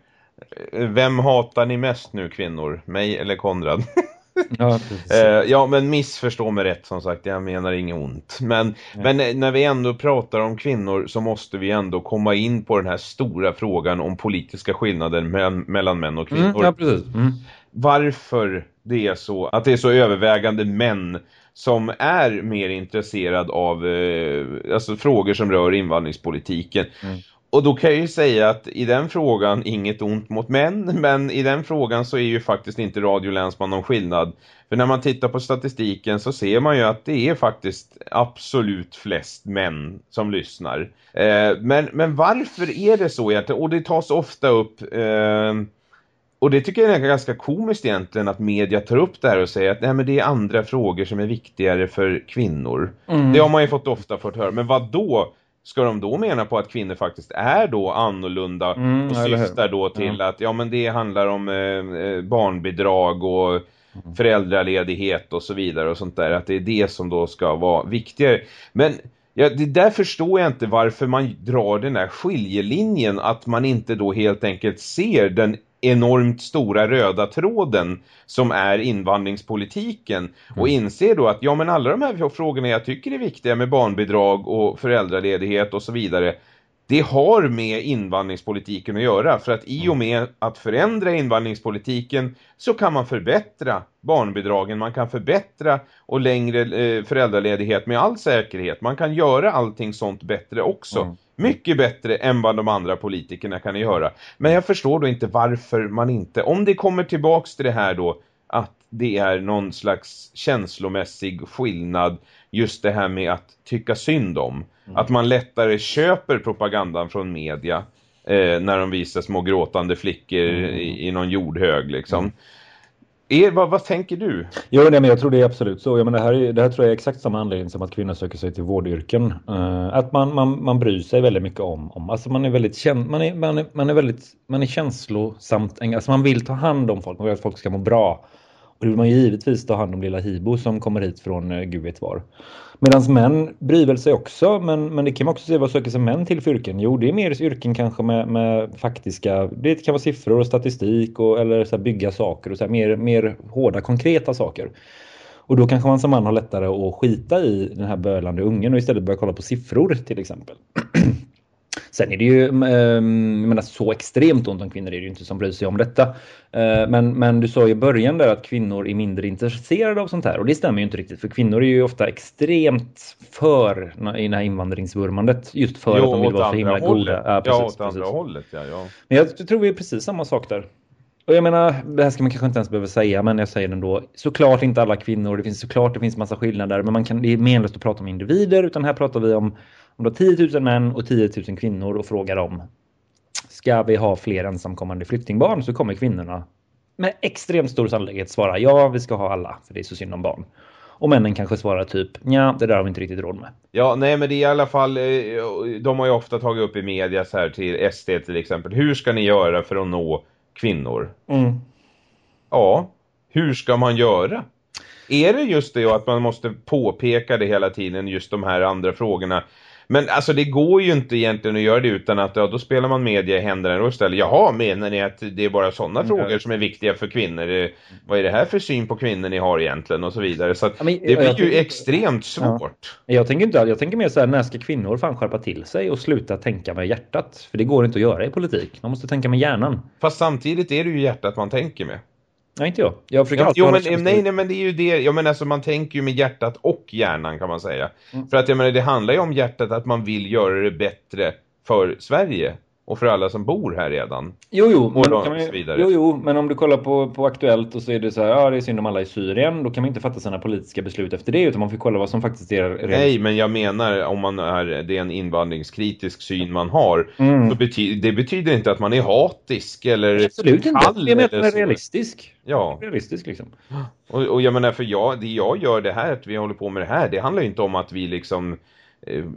Vem hatar ni mest nu kvinnor? Mig eller Konrad? Ja, eh, ja, men missförstå mig rätt som sagt, jag menar inget ont. Men, men när vi ändå pratar om kvinnor så måste vi ändå komma in på den här stora frågan om politiska skillnader mellan, mellan män och kvinnor. Mm, ja, precis. Mm. Varför det är så att det är så övervägande män som är mer intresserad av eh, alltså frågor som rör invandringspolitiken. Mm. Och då kan jag ju säga att i den frågan, inget ont mot män, men i den frågan så är ju faktiskt inte Radio Länsman någon skillnad. För när man tittar på statistiken så ser man ju att det är faktiskt absolut flest män som lyssnar. Eh, men, men varför är det så egentligen? Och det tas ofta upp... Eh, och det tycker jag är ganska komiskt egentligen att media tar upp det här och säger att nej, men det är andra frågor som är viktigare för kvinnor. Mm. Det har man ju fått ofta fått höra. Men vad då? Ska de då mena på att kvinnor faktiskt är då annorlunda mm, och syftar då till ja. att ja men det handlar om eh, eh, barnbidrag och mm. föräldraledighet och så vidare och sånt där. Att det är det som då ska vara viktigare. Men ja, det där förstår jag inte varför man drar den där skiljelinjen att man inte då helt enkelt ser den enormt stora röda tråden som är invandringspolitiken mm. och inser då att ja men alla de här frågorna jag tycker är viktiga med barnbidrag och föräldraledighet och så vidare det har med invandringspolitiken att göra för att i och med att förändra invandringspolitiken så kan man förbättra barnbidragen, man kan förbättra och längre eh, föräldraledighet med all säkerhet. Man kan göra allting sånt bättre också. Mm. Mycket bättre än vad de andra politikerna kan göra. Men jag förstår då inte varför man inte, om det kommer tillbaks till det här då, att det är någon slags känslomässig skillnad just det här med att tycka synd om. Mm. Att man lättare köper propagandan från media eh, när de visar små gråtande flickor mm. i, i, någon jordhög liksom. Mm. Er, vad, vad, tänker du? Jo, nej, men jag tror det är absolut så. Jag menar, det, här är, det här tror jag är exakt samma anledning som att kvinnor söker sig till vårdyrken. Uh, att man, man, man bryr sig väldigt mycket om, om alltså man är väldigt känd, man är, man är, man är väldigt man är känslosamt, alltså man vill ta hand om folk, man vill att folk ska må bra. Och det vill man givetvis ta hand om lilla Hibo som kommer hit från uh, gud vet var. Medan män bryr väl sig också, men, men det kan man också se vad söker sig män till för yrken. Jo, det är mer yrken kanske med, med faktiska, det kan vara siffror och statistik och, eller så bygga saker och så här, mer, mer hårda konkreta saker. Och då kanske man som man har lättare att skita i den här bölande ungen och istället börja kolla på siffror till exempel. Sen är det ju, ehm, jag menar så extremt ont om kvinnor är det ju inte som bryr sig om detta. Eh, men, men du sa i början där att kvinnor är mindre intresserade av sånt här och det stämmer ju inte riktigt för kvinnor är ju ofta extremt för i det här invandringsvurmandet just för jo, att de vill vara så himla hållet. goda. Ja, precis, ja, åt andra precis. hållet, ja, ja. Men jag tror vi är precis samma sak där. Och jag menar, det här ska man kanske inte ens behöva säga, men jag säger det ändå. Såklart inte alla kvinnor, det finns såklart det finns massa skillnader, men man kan, det är menlöst att prata om individer, utan här pratar vi om om du har 10 000 män och 10 000 kvinnor och frågar dem ska vi ha fler ensamkommande flyktingbarn så kommer kvinnorna med extremt stor sannolikhet svara ja, vi ska ha alla för det är så synd om barn. Och männen kanske svarar typ, ja, det där har vi inte riktigt råd med. Ja, nej men det är i alla fall, eh, de har ju ofta tagit upp i media så här till SD till exempel. Hur ska ni göra för att nå kvinnor? Mm. Ja, hur ska man göra? Är det just det att man måste påpeka det hela tiden, just de här andra frågorna? Men alltså det går ju inte egentligen att göra det utan att ja, då spelar man media i händerna och ställer jaha menar ni att det är bara sådana mm. frågor som är viktiga för kvinnor? Eh, vad är det här för syn på kvinnor ni har egentligen och så vidare. Så ja, men, det blir ju tänker, extremt svårt. Ja. Jag tänker inte jag tänker mer så här när ska kvinnor fan skärpa till sig och sluta tänka med hjärtat? För det går inte att göra i politik. Man måste tänka med hjärnan. Fast samtidigt är det ju hjärtat man tänker med. Nej, inte jag. Jag försöker ja, jo, men, nej, nej, men det är ju det. Jag menar, alltså, man tänker ju med hjärtat och hjärnan kan man säga. Mm. För att jag menar, det handlar ju om hjärtat att man vill göra det bättre för Sverige och för alla som bor här redan. Jo, jo, men, kan man, jo, jo, men om du kollar på, på Aktuellt och så är det så här, ja det är synd om alla i Syrien, då kan man inte fatta sina politiska beslut efter det, utan man får kolla vad som faktiskt är realistiskt. Nej, men jag menar om man är, det är en invandringskritisk syn man har, mm. så betyder, det betyder inte att man är hatisk eller Absolut inte, jag menar att man är realistisk. Ja. Realistisk liksom. Och, och jag menar, för jag, det jag gör det här, att vi håller på med det här, det handlar ju inte om att vi liksom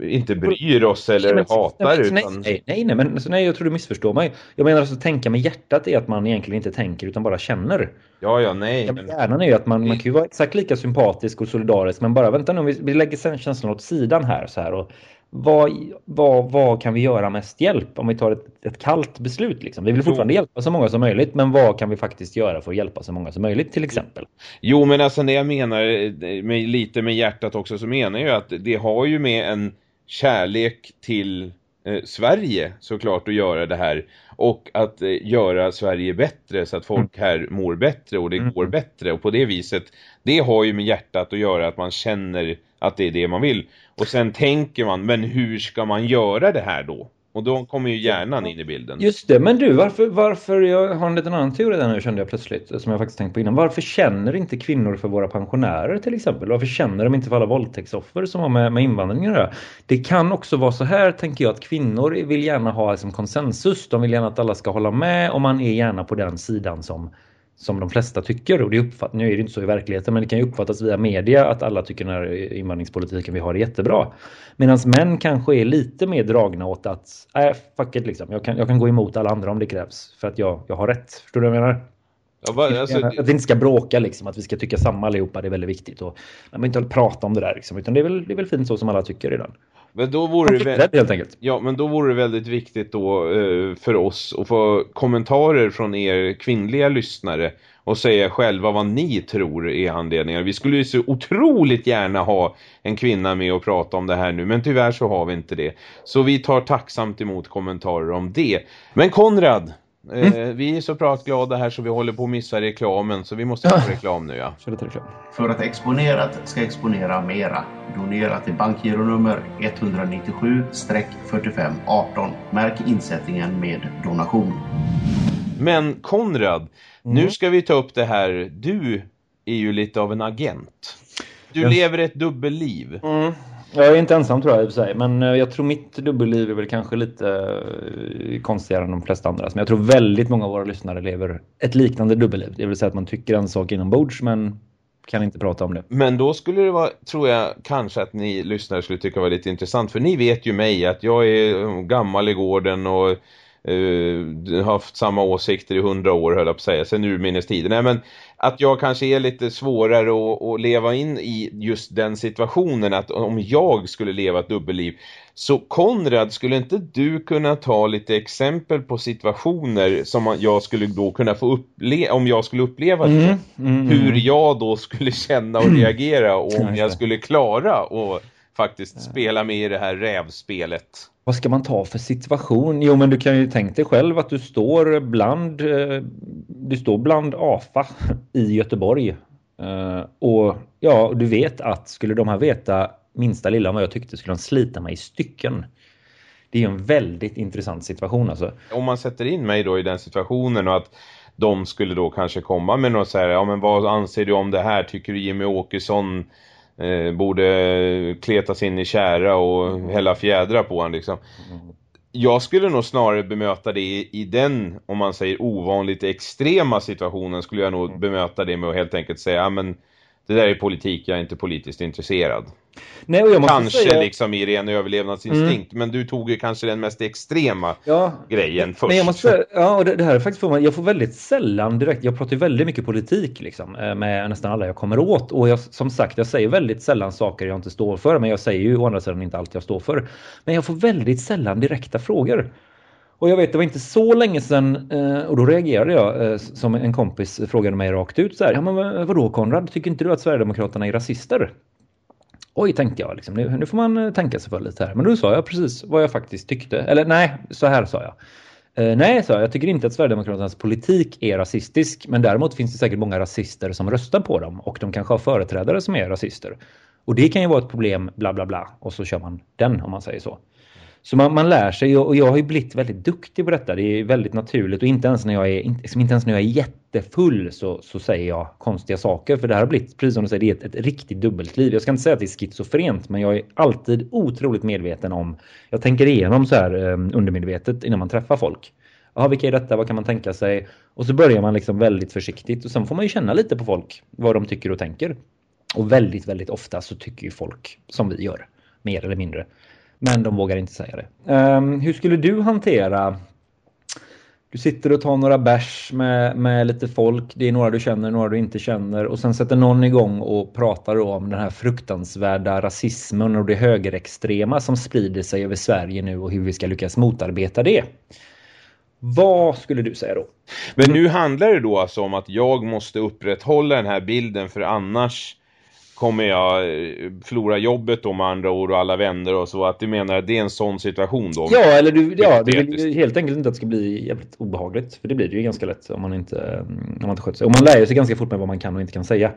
inte bryr oss eller nej, hatar. Nej, utan... nej, nej, nej, men alltså, nej, jag tror du missförstår mig. Jag menar alltså tänka med hjärtat är att man egentligen inte tänker utan bara känner. Ja, ja, nej. Ja, men hjärnan är ju att man, man kan ju vara exakt lika sympatisk och solidarisk men bara vänta nu, vi, vi lägger sen känslan åt sidan här så här och vad, vad, vad kan vi göra mest hjälp om vi tar ett, ett kallt beslut? Liksom? Vi vill fortfarande hjälpa så många som möjligt, men vad kan vi faktiskt göra för att hjälpa så många som möjligt till exempel? Jo, men alltså det jag menar med, lite med hjärtat också så menar jag att det har ju med en kärlek till eh, Sverige såklart att göra det här och att eh, göra Sverige bättre så att folk mm. här mår bättre och det mm. går bättre och på det viset det har ju med hjärtat att göra att man känner att det är det man vill och sen tänker man men hur ska man göra det här då? Och då kommer ju hjärnan in i bilden. Just det, men du, varför, varför jag har en liten annan teori där nu kände jag plötsligt, som jag faktiskt tänkt på innan. Varför känner inte kvinnor för våra pensionärer till exempel? Varför känner de inte för alla våldtäktsoffer som har med, med invandringen att göra? Det kan också vara så här, tänker jag, att kvinnor vill gärna ha liksom, konsensus. De vill gärna att alla ska hålla med och man är gärna på den sidan som som de flesta tycker och det uppfatt, nu är det inte så i verkligheten men det kan ju uppfattas via media att alla tycker den här invandringspolitiken vi har är jättebra. Medan män kanske är lite mer dragna åt att äh, fuck it liksom. Jag kan, jag kan gå emot alla andra om det krävs för att jag, jag har rätt. Förstår du vad jag menar? Ja, va, alltså, att vi inte ska bråka liksom, att vi ska tycka samma allihopa, det är väldigt viktigt. Och man inte prata om det där liksom, utan det är, väl, det är väl fint så som alla tycker redan. Men då vore det väldigt, helt enkelt. Ja, men då vore det väldigt viktigt då eh, för oss att få kommentarer från er kvinnliga lyssnare och säga själva vad ni tror är anledningen. Vi skulle ju så otroligt gärna ha en kvinna med och prata om det här nu, men tyvärr så har vi inte det. Så vi tar tacksamt emot kommentarer om det. Men Konrad, Mm. Eh, vi är så pratglada här så vi håller på att missa reklamen så vi måste ha reklam nu ja. För att Exponerat ska exponera mera. Donera till bankgironummer 197-4518. Märk insättningen med donation. Men Konrad, Mm. Nu ska vi ta upp det här. Du är ju lite av en agent. Du yes. lever ett dubbelliv. Mm. Jag är inte ensam tror jag i och för sig. Men eh, jag tror mitt dubbelliv är väl kanske lite eh, konstigare än de flesta andra. Men jag tror väldigt många av våra lyssnare lever ett liknande dubbelliv. Det vill säga att man tycker en sak inombords men kan inte prata om det. Men då skulle det vara, tror jag, kanske att ni lyssnare skulle tycka var lite intressant. För ni vet ju mig att jag är eh, gammal i gården och uh, haft samma åsikter i hundra år höll jag på att säga, sen urminnes tider. Nej men att jag kanske är lite svårare att, att, leva in i just den situationen att om jag skulle leva ett dubbelliv så Konrad, skulle inte du kunna ta lite exempel på situationer som jag skulle då kunna få uppleva, om jag skulle uppleva det? Mm, mm, hur mm. jag då skulle känna och reagera och om jag skulle klara och faktiskt spela med i det här rävspelet. Vad ska man ta för situation? Jo, men du kan ju tänka dig själv att du står bland, eh, du står bland AFA i Göteborg. Eh, och ja, du vet att skulle de här veta minsta lilla om vad jag tyckte skulle de slita mig i stycken. Det är en väldigt intressant situation alltså. Om man sätter in mig då i den situationen och att de skulle då kanske komma med något så här, ja men vad anser du om det här? Tycker du Jimmy Åkesson eh, borde kletas in i kära och hälla fjädra på honom liksom. Jag skulle nog snarare bemöta det i, i den, om man säger ovanligt extrema situationen, skulle jag nog bemöta det med att helt enkelt säga, ja men det där är politik, jag är inte politiskt intresserad. Nej, jag måste kanske säga... liksom i ren överlevnadsinstinkt, mm. men du tog ju kanske den mest extrema ja. grejen först. Men jag måste ja, och det, det här är faktiskt för mig, jag får väldigt sällan direkt, jag pratar ju väldigt mycket politik liksom, eh, med nästan alla jag kommer åt. Och jag, som sagt, jag säger väldigt sällan saker jag inte står för, men jag säger ju å andra sidan inte allt jag står för. Men jag får väldigt sällan direkta frågor. Och jag vet, det var inte så länge sedan eh, och då reagerade jag eh, som en kompis frågade mig rakt ut så här. Ja men vadå Konrad, tycker inte du att Sverigedemokraterna är rasister? Oj, tänkte jag. Liksom. Nu, nu, får man eh, tänka sig för lite här. Men då sa jag precis vad jag faktiskt tyckte. Eller nej, så här sa jag. Eh, nej, sa jag. Jag tycker inte att Sverigedemokraternas politik är rasistisk. Men däremot finns det säkert många rasister som röstar på dem. Och de kanske har företrädare som är rasister. Och det kan ju vara ett problem, bla bla bla. Och så kör man den om man säger så. Så man, man lär sig och jag har ju blivit väldigt duktig på detta. Det är väldigt naturligt och inte ens när jag är, inte, liksom inte ens när jag är jättefull så, så säger jag konstiga saker. För det här har blivit, precis som du säger, det är ett, ett riktigt dubbeltliv. Jag ska inte säga att det är schizofrent men jag är alltid otroligt medveten om, jag tänker igenom så här ehm, undermedvetet innan man träffar folk. Ja, vilka är detta? Vad kan man tänka sig? Och så börjar man liksom väldigt försiktigt och sen får man ju känna lite på folk vad de tycker och tänker. Och väldigt, väldigt ofta så tycker ju folk som vi gör, mer eller mindre. Men de vågar inte säga det. Um, hur skulle du hantera du sitter och tar några bärs med, med lite folk. Det är några du känner, några du inte känner. Och sen sätter någon igång och pratar om den här fruktansvärda rasismen och det högerextrema som sprider sig över Sverige nu och hur vi ska lyckas motarbeta det. Vad skulle du säga då? Men nu handlar det då alltså om att jag måste upprätthålla den här bilden för annars kommer jag eh, förlora jobbet med andra ord och alla vänner och så att du menar att det är en sån situation då? Ja, eller du, ja, du vill helt enkelt inte att det ska bli jävligt obehagligt. För det blir det ju ganska lätt om man inte, om man inte sköter sig. Och man lär sig ganska fort med vad man kan och inte kan säga.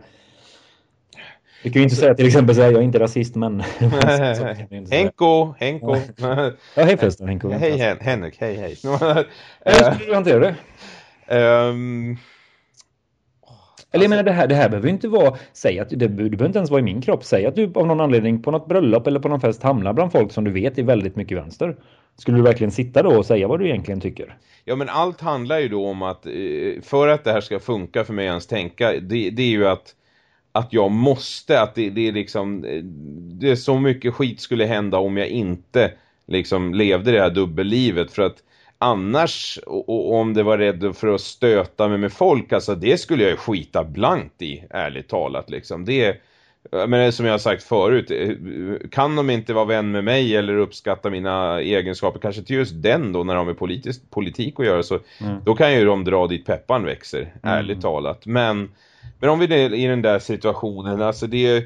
Du kan ju inte säga till exempel säga jag är inte rasist men... Henko, Henko. ja, hej förresten Henko. Hej Henrik, hej hej. Hur skulle du hantera det? Um... Eller jag menar det här, det här behöver inte vara, säg att det, du behöver inte ens vara i min kropp, säg att du av någon anledning på något bröllop eller på någon fest hamnar bland folk som du vet är väldigt mycket vänster. Skulle du verkligen sitta då och säga vad du egentligen tycker? Ja men allt handlar ju då om att eh, för att det här ska funka för mig ens tänka, det, det är ju att att jag måste, att det, det är liksom eh, det är så mycket skit skulle hända om jag inte liksom levde det här dubbellivet för att annars, och, och, om det var rädd för att stöta mig med folk, alltså det skulle jag skita blankt i, ärligt talat liksom. Det men som jag har sagt förut, eh, kan de inte vara vän med mig eller uppskatta mina egenskaper, kanske till just den då när de har med politisk, politik att göra, så mm. då kan ju de dra dit peppan växer, mm. ärligt talat. Men, men om vi är i den där situationen, alltså det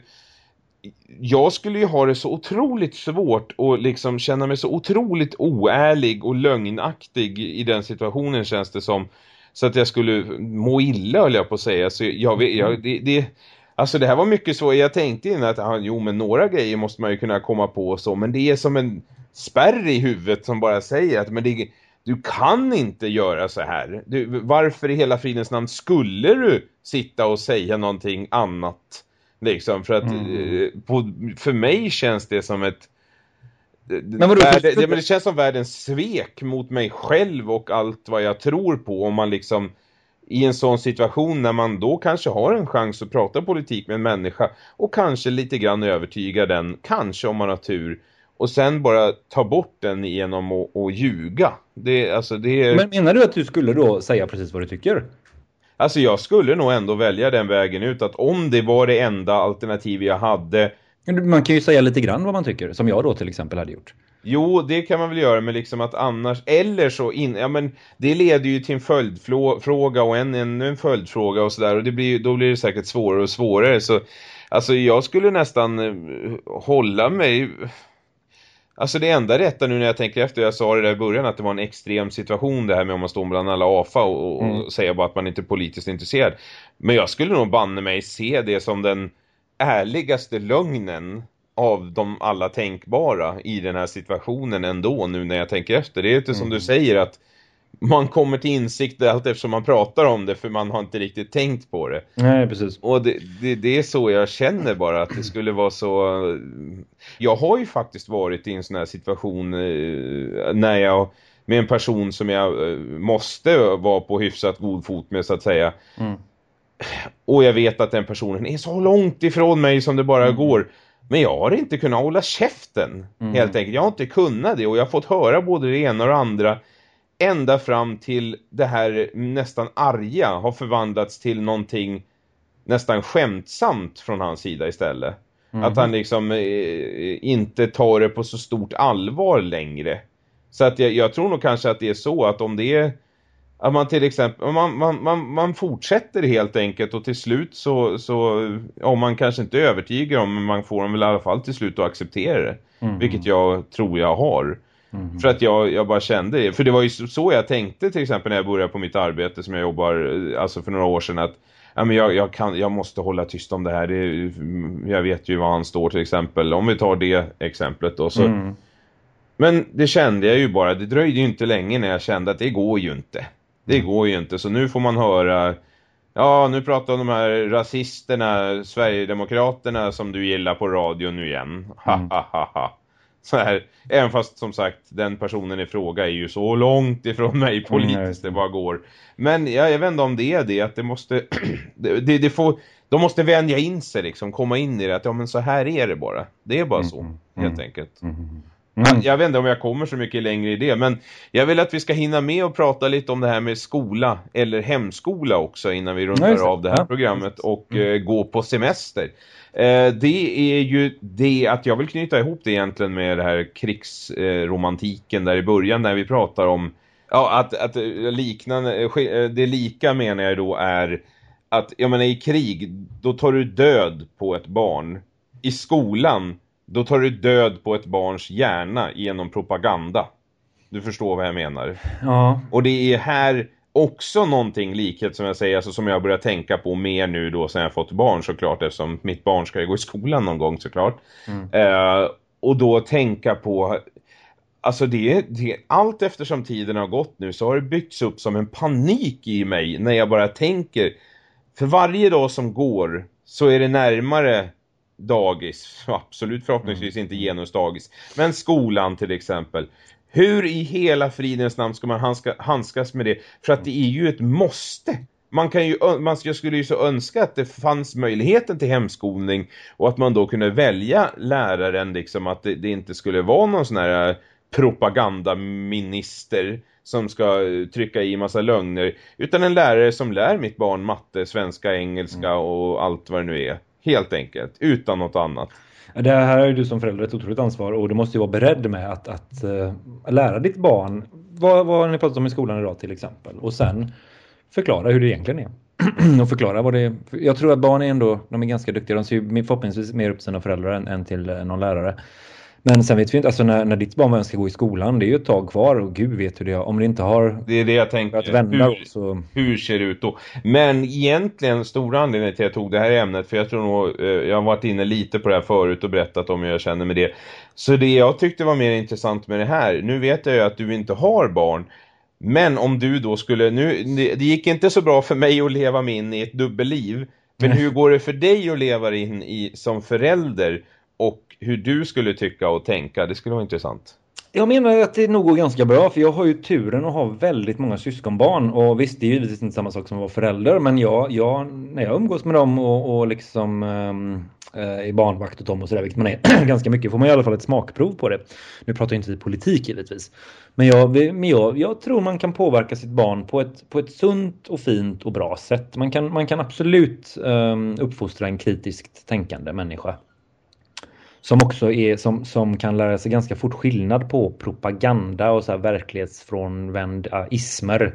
jag skulle ju ha det så otroligt svårt och liksom känna mig så otroligt oärlig och lögnaktig i den situationen känns det som. Så att jag skulle må illa höll jag på att säga. Så jag, jag, det, det, alltså det här var mycket så, jag tänkte innan att ah, jo men några grejer måste man ju kunna komma på och så. Men det är som en spärr i huvudet som bara säger att men det, du kan inte göra så här. Du, varför i hela fridens namn skulle du sitta och säga någonting annat? Liksom, för att mm. Eh, på, för mig känns det som ett men vadå, värld, det, men det känns som världens svek mot mig själv och allt vad jag tror på om man liksom i en sån situation när man då kanske har en chans att prata politik med en människa och kanske lite grann övertyga den, kanske om man har tur och sen bara ta bort den genom att, att ljuga. Det, alltså det är... Men menar du att du skulle då säga precis vad du tycker? Alltså jag skulle nog ändå välja den vägen ut att om det var det enda alternativ jag hade... Man kan ju säga lite grann vad man tycker, som jag då till exempel hade gjort. Jo, det kan man väl göra, men liksom att annars... Eller så... In, ja, men det leder ju till en följdfråga och en, en, en följdfråga och sådär. Och det blir, då blir det säkert svårare och svårare. Så alltså jag skulle nästan eh, hålla mig Alltså det enda rätta nu när jag tänker efter, jag sa det där i början att det var en extrem situation det här med om man står bland alla AFA och, mm. och säga bara att man inte är politiskt intresserad. Men jag skulle nog banne mig se det som den ärligaste lögnen av de alla tänkbara i den här situationen ändå nu när jag tänker efter. Det är inte mm. som du säger att man kommer till insikt allt eftersom man pratar om det för man har inte riktigt tänkt på det. Nej, precis. Och det, det, det, är så jag känner bara att det skulle vara så... Jag har ju faktiskt varit i en sån här situation eh, när jag med en person som jag eh, måste vara på hyfsat god fot med så att säga. Mm. Och jag vet att den personen är så långt ifrån mig som det bara mm. går. Men jag har inte kunnat hålla käften mm. helt enkelt. Jag har inte kunnat det och jag har fått höra både det ena och det andra ända fram till det här nästan arga har förvandlats till någonting nästan skämtsamt från hans sida istället. Mm. Att han liksom eh, inte tar det på så stort allvar längre. Så att jag, jag, tror nog kanske att det är så att om det är att man till exempel man, man, man, man fortsätter helt enkelt och till slut så, så om man kanske inte övertygar dem men man får dem väl i alla fall till slut att acceptera det. Mm. Vilket jag tror jag har. Mm. För att jag, jag bara kände det. För det var ju så jag tänkte till exempel när jag började på mitt arbete som jag jobbar alltså för några år sedan att ja, men jag, jag, kan, jag måste hålla tyst om det här. Det, jag vet ju var han står till exempel. Om vi tar det exemplet då. Så, mm. Men det kände jag ju bara. Det dröjde ju inte länge när jag kände att det går ju inte. Det mm. går ju inte. Så nu får man höra... Ja, nu pratar de här rasisterna, Sverigedemokraterna som du gillar på radio nu igen. Ha, ha, ha, ha så här, även fast som sagt den personen i fråga är ju så långt ifrån mig politiskt mm. det bara går. Men ja, jag vet inte om det är det att det måste det, det, det får de måste vänja in sig liksom, komma in i det att ja men så här är det bara. Det är bara så, mm. helt enkelt. Mm. Mm. Jag vet inte om jag kommer så mycket längre i det, men jag vill att vi ska hinna med och prata lite om det här med skola eller hemskola också innan vi rundar Nej, av det här ja. programmet och mm. uh, gå på semester. Uh, det är ju det att jag vill knyta ihop det egentligen med det här krigsromantiken uh, där i början när vi pratar om ja, att, att liknande, det lika menar jag då är att jag menar i krig då tar du död på ett barn. I skolan då tar du död på ett barns hjärna genom propaganda. Du förstår vad jag menar. Ja. Och det är här också någonting likhet som jag säger, alltså som jag börjar tänka på mer nu då sen jag fått barn såklart eftersom mitt barn ska ju gå i skolan någon gång såklart. Mm. Eh, och då tänka på Alltså det, det, allt eftersom tiden har gått nu så har det byggts upp som en panik i mig när jag bara tänker för varje dag som går så är det närmare dagis, absolut förhoppningsvis mm. inte genusdagis, men skolan till exempel. Hur i hela fridens namn ska man handska, handskas med det? För att det är ju ett måste. Man kan ju, man, jag skulle ju så önska att det fanns möjligheten till hemskolning och att man då kunde välja läraren liksom att det, det inte skulle vara någon sån här propagandaminister som ska trycka i massa lögner utan en lärare som lär mitt barn matte, svenska, engelska mm. och allt vad det nu är. Helt enkelt, utan något annat. Det här är ju du som förälder ett otroligt ansvar och du måste ju vara beredd med att, att uh, lära ditt barn vad, vad har ni pratat om i skolan idag till exempel och sen förklara hur det egentligen är. och förklara vad det är. Jag tror att barn är ändå, de är ganska duktiga. De ser ju förhoppningsvis mer upp till sina föräldrar än, än till eh, någon lärare. Men sen vet vi inte, alltså när, när ditt barn ska gå i skolan, det är ju ett tag kvar och gud vet hur det är. Om det inte har Det är det jag tänker. Att vända hur, så... hur ser det ut då? Men egentligen stora anledningen till att jag tog det här ämnet, för jag tror nog, eh, jag har varit inne lite på det här förut och berättat om hur jag känner med det. Så det jag tyckte var mer intressant med det här, nu vet jag ju att du inte har barn, men om du då skulle, nu, det, det gick inte så bra för mig att leva mig in i ett dubbelliv, men hur går det för dig att leva in i som förälder och hur du skulle tycka och tänka, det skulle vara intressant. Jag menar att det nog går ganska bra för jag har ju turen att ha väldigt många syskonbarn och visst det är ju givetvis inte samma sak som att vara förälder men jag, jag, när jag umgås med dem och, och liksom um, är barnvakt och dem och sådär vilket man är ganska mycket får man i alla fall ett smakprov på det. Nu pratar inte vi politik givetvis. Men, jag, men jag, jag tror man kan påverka sitt barn på ett, på ett sunt och fint och bra sätt. Man kan, man kan absolut um, uppfostra en kritiskt tänkande människa som också är som, som kan lära sig ganska fort skillnad på propaganda och så här verklighetsfrånvända ismer.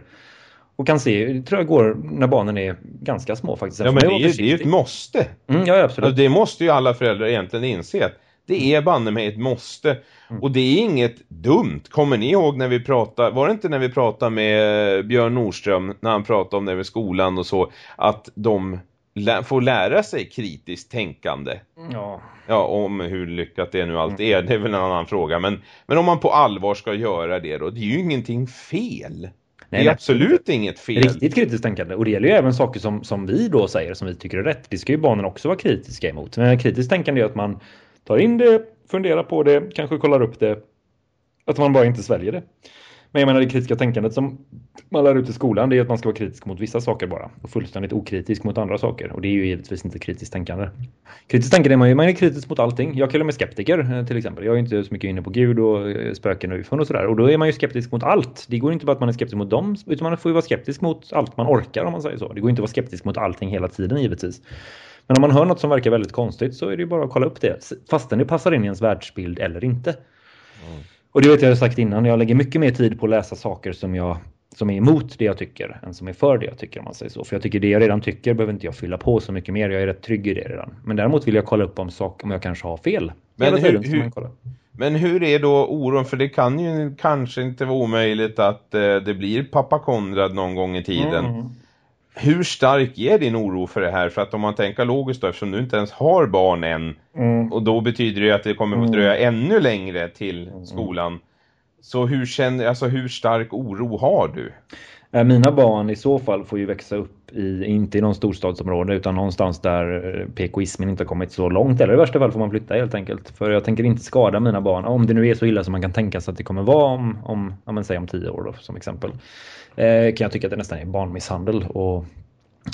Och kan se, det tror jag går när barnen är ganska små faktiskt. Ja men det är, ju, det är ju ett måste. Mm, ja absolut. Alltså, det måste ju alla föräldrar egentligen inse att det är banne mig ett måste. Mm. Och det är inget dumt. Kommer ni ihåg när vi pratade, var det inte när vi pratade med Björn Nordström när han pratade om det med skolan och så, att de lä får lära sig kritiskt tänkande. Ja. Ja, om hur lyckat det nu allt är, det är väl en annan fråga. Men, men om man på allvar ska göra det då, det är ju ingenting fel. Nej, det är absolut inget fel. Riktigt kritiskt tänkande. Och det gäller ju även saker som, som vi då säger, som vi tycker är rätt. Det ska ju barnen också vara kritiska emot. Men kritiskt tänkande är att man tar in det, funderar på det, kanske kollar upp det. Att man bara inte sväljer det. Men jag menar det kritiska tänkandet som man lär ut i skolan det är att man ska vara kritisk mot vissa saker bara. Och fullständigt okritisk mot andra saker. Och det är ju givetvis inte kritiskt tänkande. Kritiskt tänkande är man ju, man är kritisk mot allting. Jag kallar mig skeptiker eh, till exempel. Jag är inte så mycket inne på Gud och eh, spöken och ufon och sådär. Och då är man ju skeptisk mot allt. Det går inte bara att man är skeptisk mot dem, utan man får ju vara skeptisk mot allt man orkar om man säger så. Det går inte att vara skeptisk mot allting hela tiden givetvis. Men om man hör något som verkar väldigt konstigt så är det ju bara att kolla upp det. Fastän det passar in i ens världsbild eller inte. Mm. Och det vet jag sagt innan, jag lägger mycket mer tid på att läsa saker som jag som är emot det jag tycker än som är för det jag tycker om man säger så. För jag tycker det jag redan tycker behöver inte jag fylla på så mycket mer. Jag är rätt trygg i det redan. Men däremot vill jag kolla upp om, sak, om jag kanske har fel. Men hur, hur, men hur är då oron? För det kan ju kanske inte vara omöjligt att eh, det blir pappa Konrad någon gång i tiden. Mm. Hur stark är din oro för det här? För att om man tänker logiskt då, eftersom du inte ens har barn än. Mm. Och då betyder det att det kommer att mm. dröja ännu längre till mm. skolan. Så hur, känner, alltså hur stark oro har du? Eh, mina barn i så fall får ju växa upp i, inte i någon storstadsområde utan någonstans där eh, PKismen inte har kommit så långt. Eller i värsta fall får man flytta helt enkelt. För jag tänker inte skada mina barn. Om det nu är så illa som man kan tänka sig att det kommer vara om, om, om säg om tio år då, som exempel. Eh, kan jag tycka att det nästan är barnmisshandel och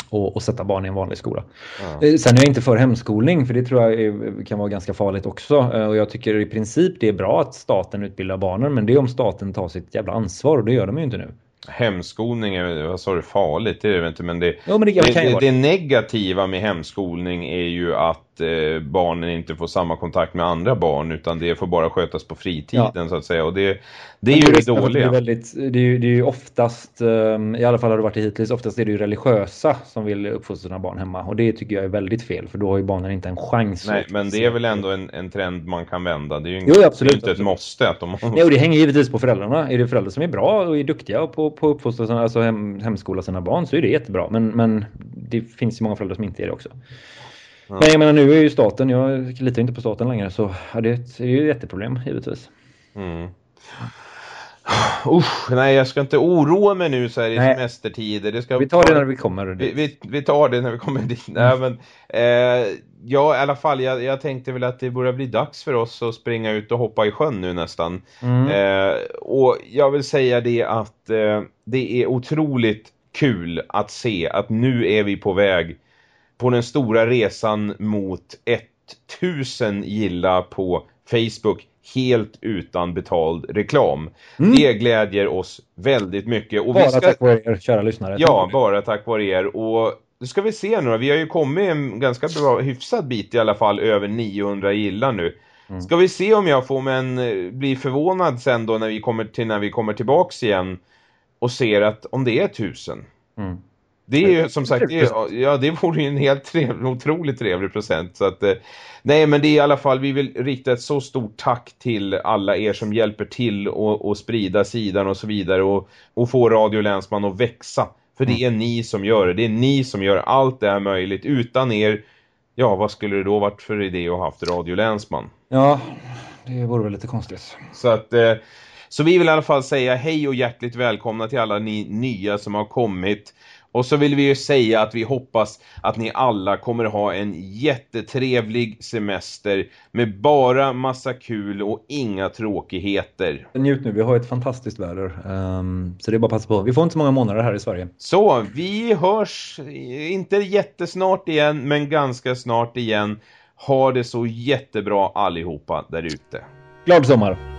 och, och sätta barn i en vanlig skola. Ja. Eh, sen är jag inte för hemskolning för det tror jag är, kan vara ganska farligt också. Eh, och jag tycker i princip det är bra att staten utbildar barnen men det är om staten tar sitt jävla ansvar och det gör de ju inte nu. Hemskolning är, vad sa du, farligt? Det är det inte, men det, ja, men det, det, det, det negativa med hemskolning är ju att eh, barnen inte får samma kontakt med andra barn utan det får bara skötas på fritiden ja. så att säga och det, det är ju det dåliga. Det är, väldigt, det är, ju, det är ju oftast, um, i alla fall har det varit hittills, oftast är det ju religiösa som vill uppfostra sina barn hemma och det tycker jag är väldigt fel för då har ju barnen inte en chans. Nej, men det är väl ändå en, en trend man kan vända. Det är ju jo, absolut, inte absolut. ett måste. Att de... Nej, och det hänger givetvis på föräldrarna. Är det föräldrar som är bra och är duktiga på, på uppfostra, alltså hem, hemskola sina barn så är det jättebra. Men, men det finns ju många föräldrar som inte är det också. Men jag menar nu är ju staten, jag litar inte på staten längre så ja, det är ju ett jätteproblem givetvis. Mm. Usch, nej jag ska inte oroa mig nu så här i nej. semestertider. Det ska vi tar det när vi kommer dit. Vi, vi, vi, tar det när vi kommer dit. Mm. Nej, men, eh, ja, i alla fall, jag, jag, tänkte väl att det börjar bli dags för oss att springa ut och hoppa i sjön nu nästan. Mm. Eh, och jag vill säga det att eh, det är otroligt kul att se att nu är vi på väg på den stora resan mot 1000 gilla på Facebook helt utan betald reklam. Mm. Det glädjer oss väldigt mycket. Och bara ska... tack vare er, kära lyssnare. Ja, bara tack vare er. Och nu ska vi se nu Vi har ju kommit en ganska bra, hyfsad bit i alla fall över 900 gilla nu. Mm. Ska vi se om jag får men bli förvånad sen då när vi kommer till när vi kommer tillbaks igen och ser att om det är 1000. Mm. Det är ju som sagt, det, ja det vore ju en helt trevlig, otroligt trevlig procent. Så att, eh, nej men det är i alla fall, vi vill rikta ett så stort tack till alla er som hjälper till och, och sprida sidan och så vidare. Och, och få Radio Länsman att växa. För det är ni som gör det. Det är ni som gör allt det här möjligt. Utan er, ja vad skulle det då varit för idé att ha haft Radio Länsman? Ja, det vore väl lite konstigt. Så att... Eh, så vi vill i alla fall säga hej och hjärtligt välkomna till alla ni nya som har kommit. Och så vill vi ju säga att vi hoppas att ni alla kommer ha en jättetrevlig semester med bara massa kul och inga tråkigheter. Njut nu, vi har ett fantastiskt väder. Um, så det är bara att passa på. Vi får inte så många månader här i Sverige. Så, vi hörs inte jättesnart igen, men ganska snart igen. Ha det så jättebra allihopa där ute. Glad sommar!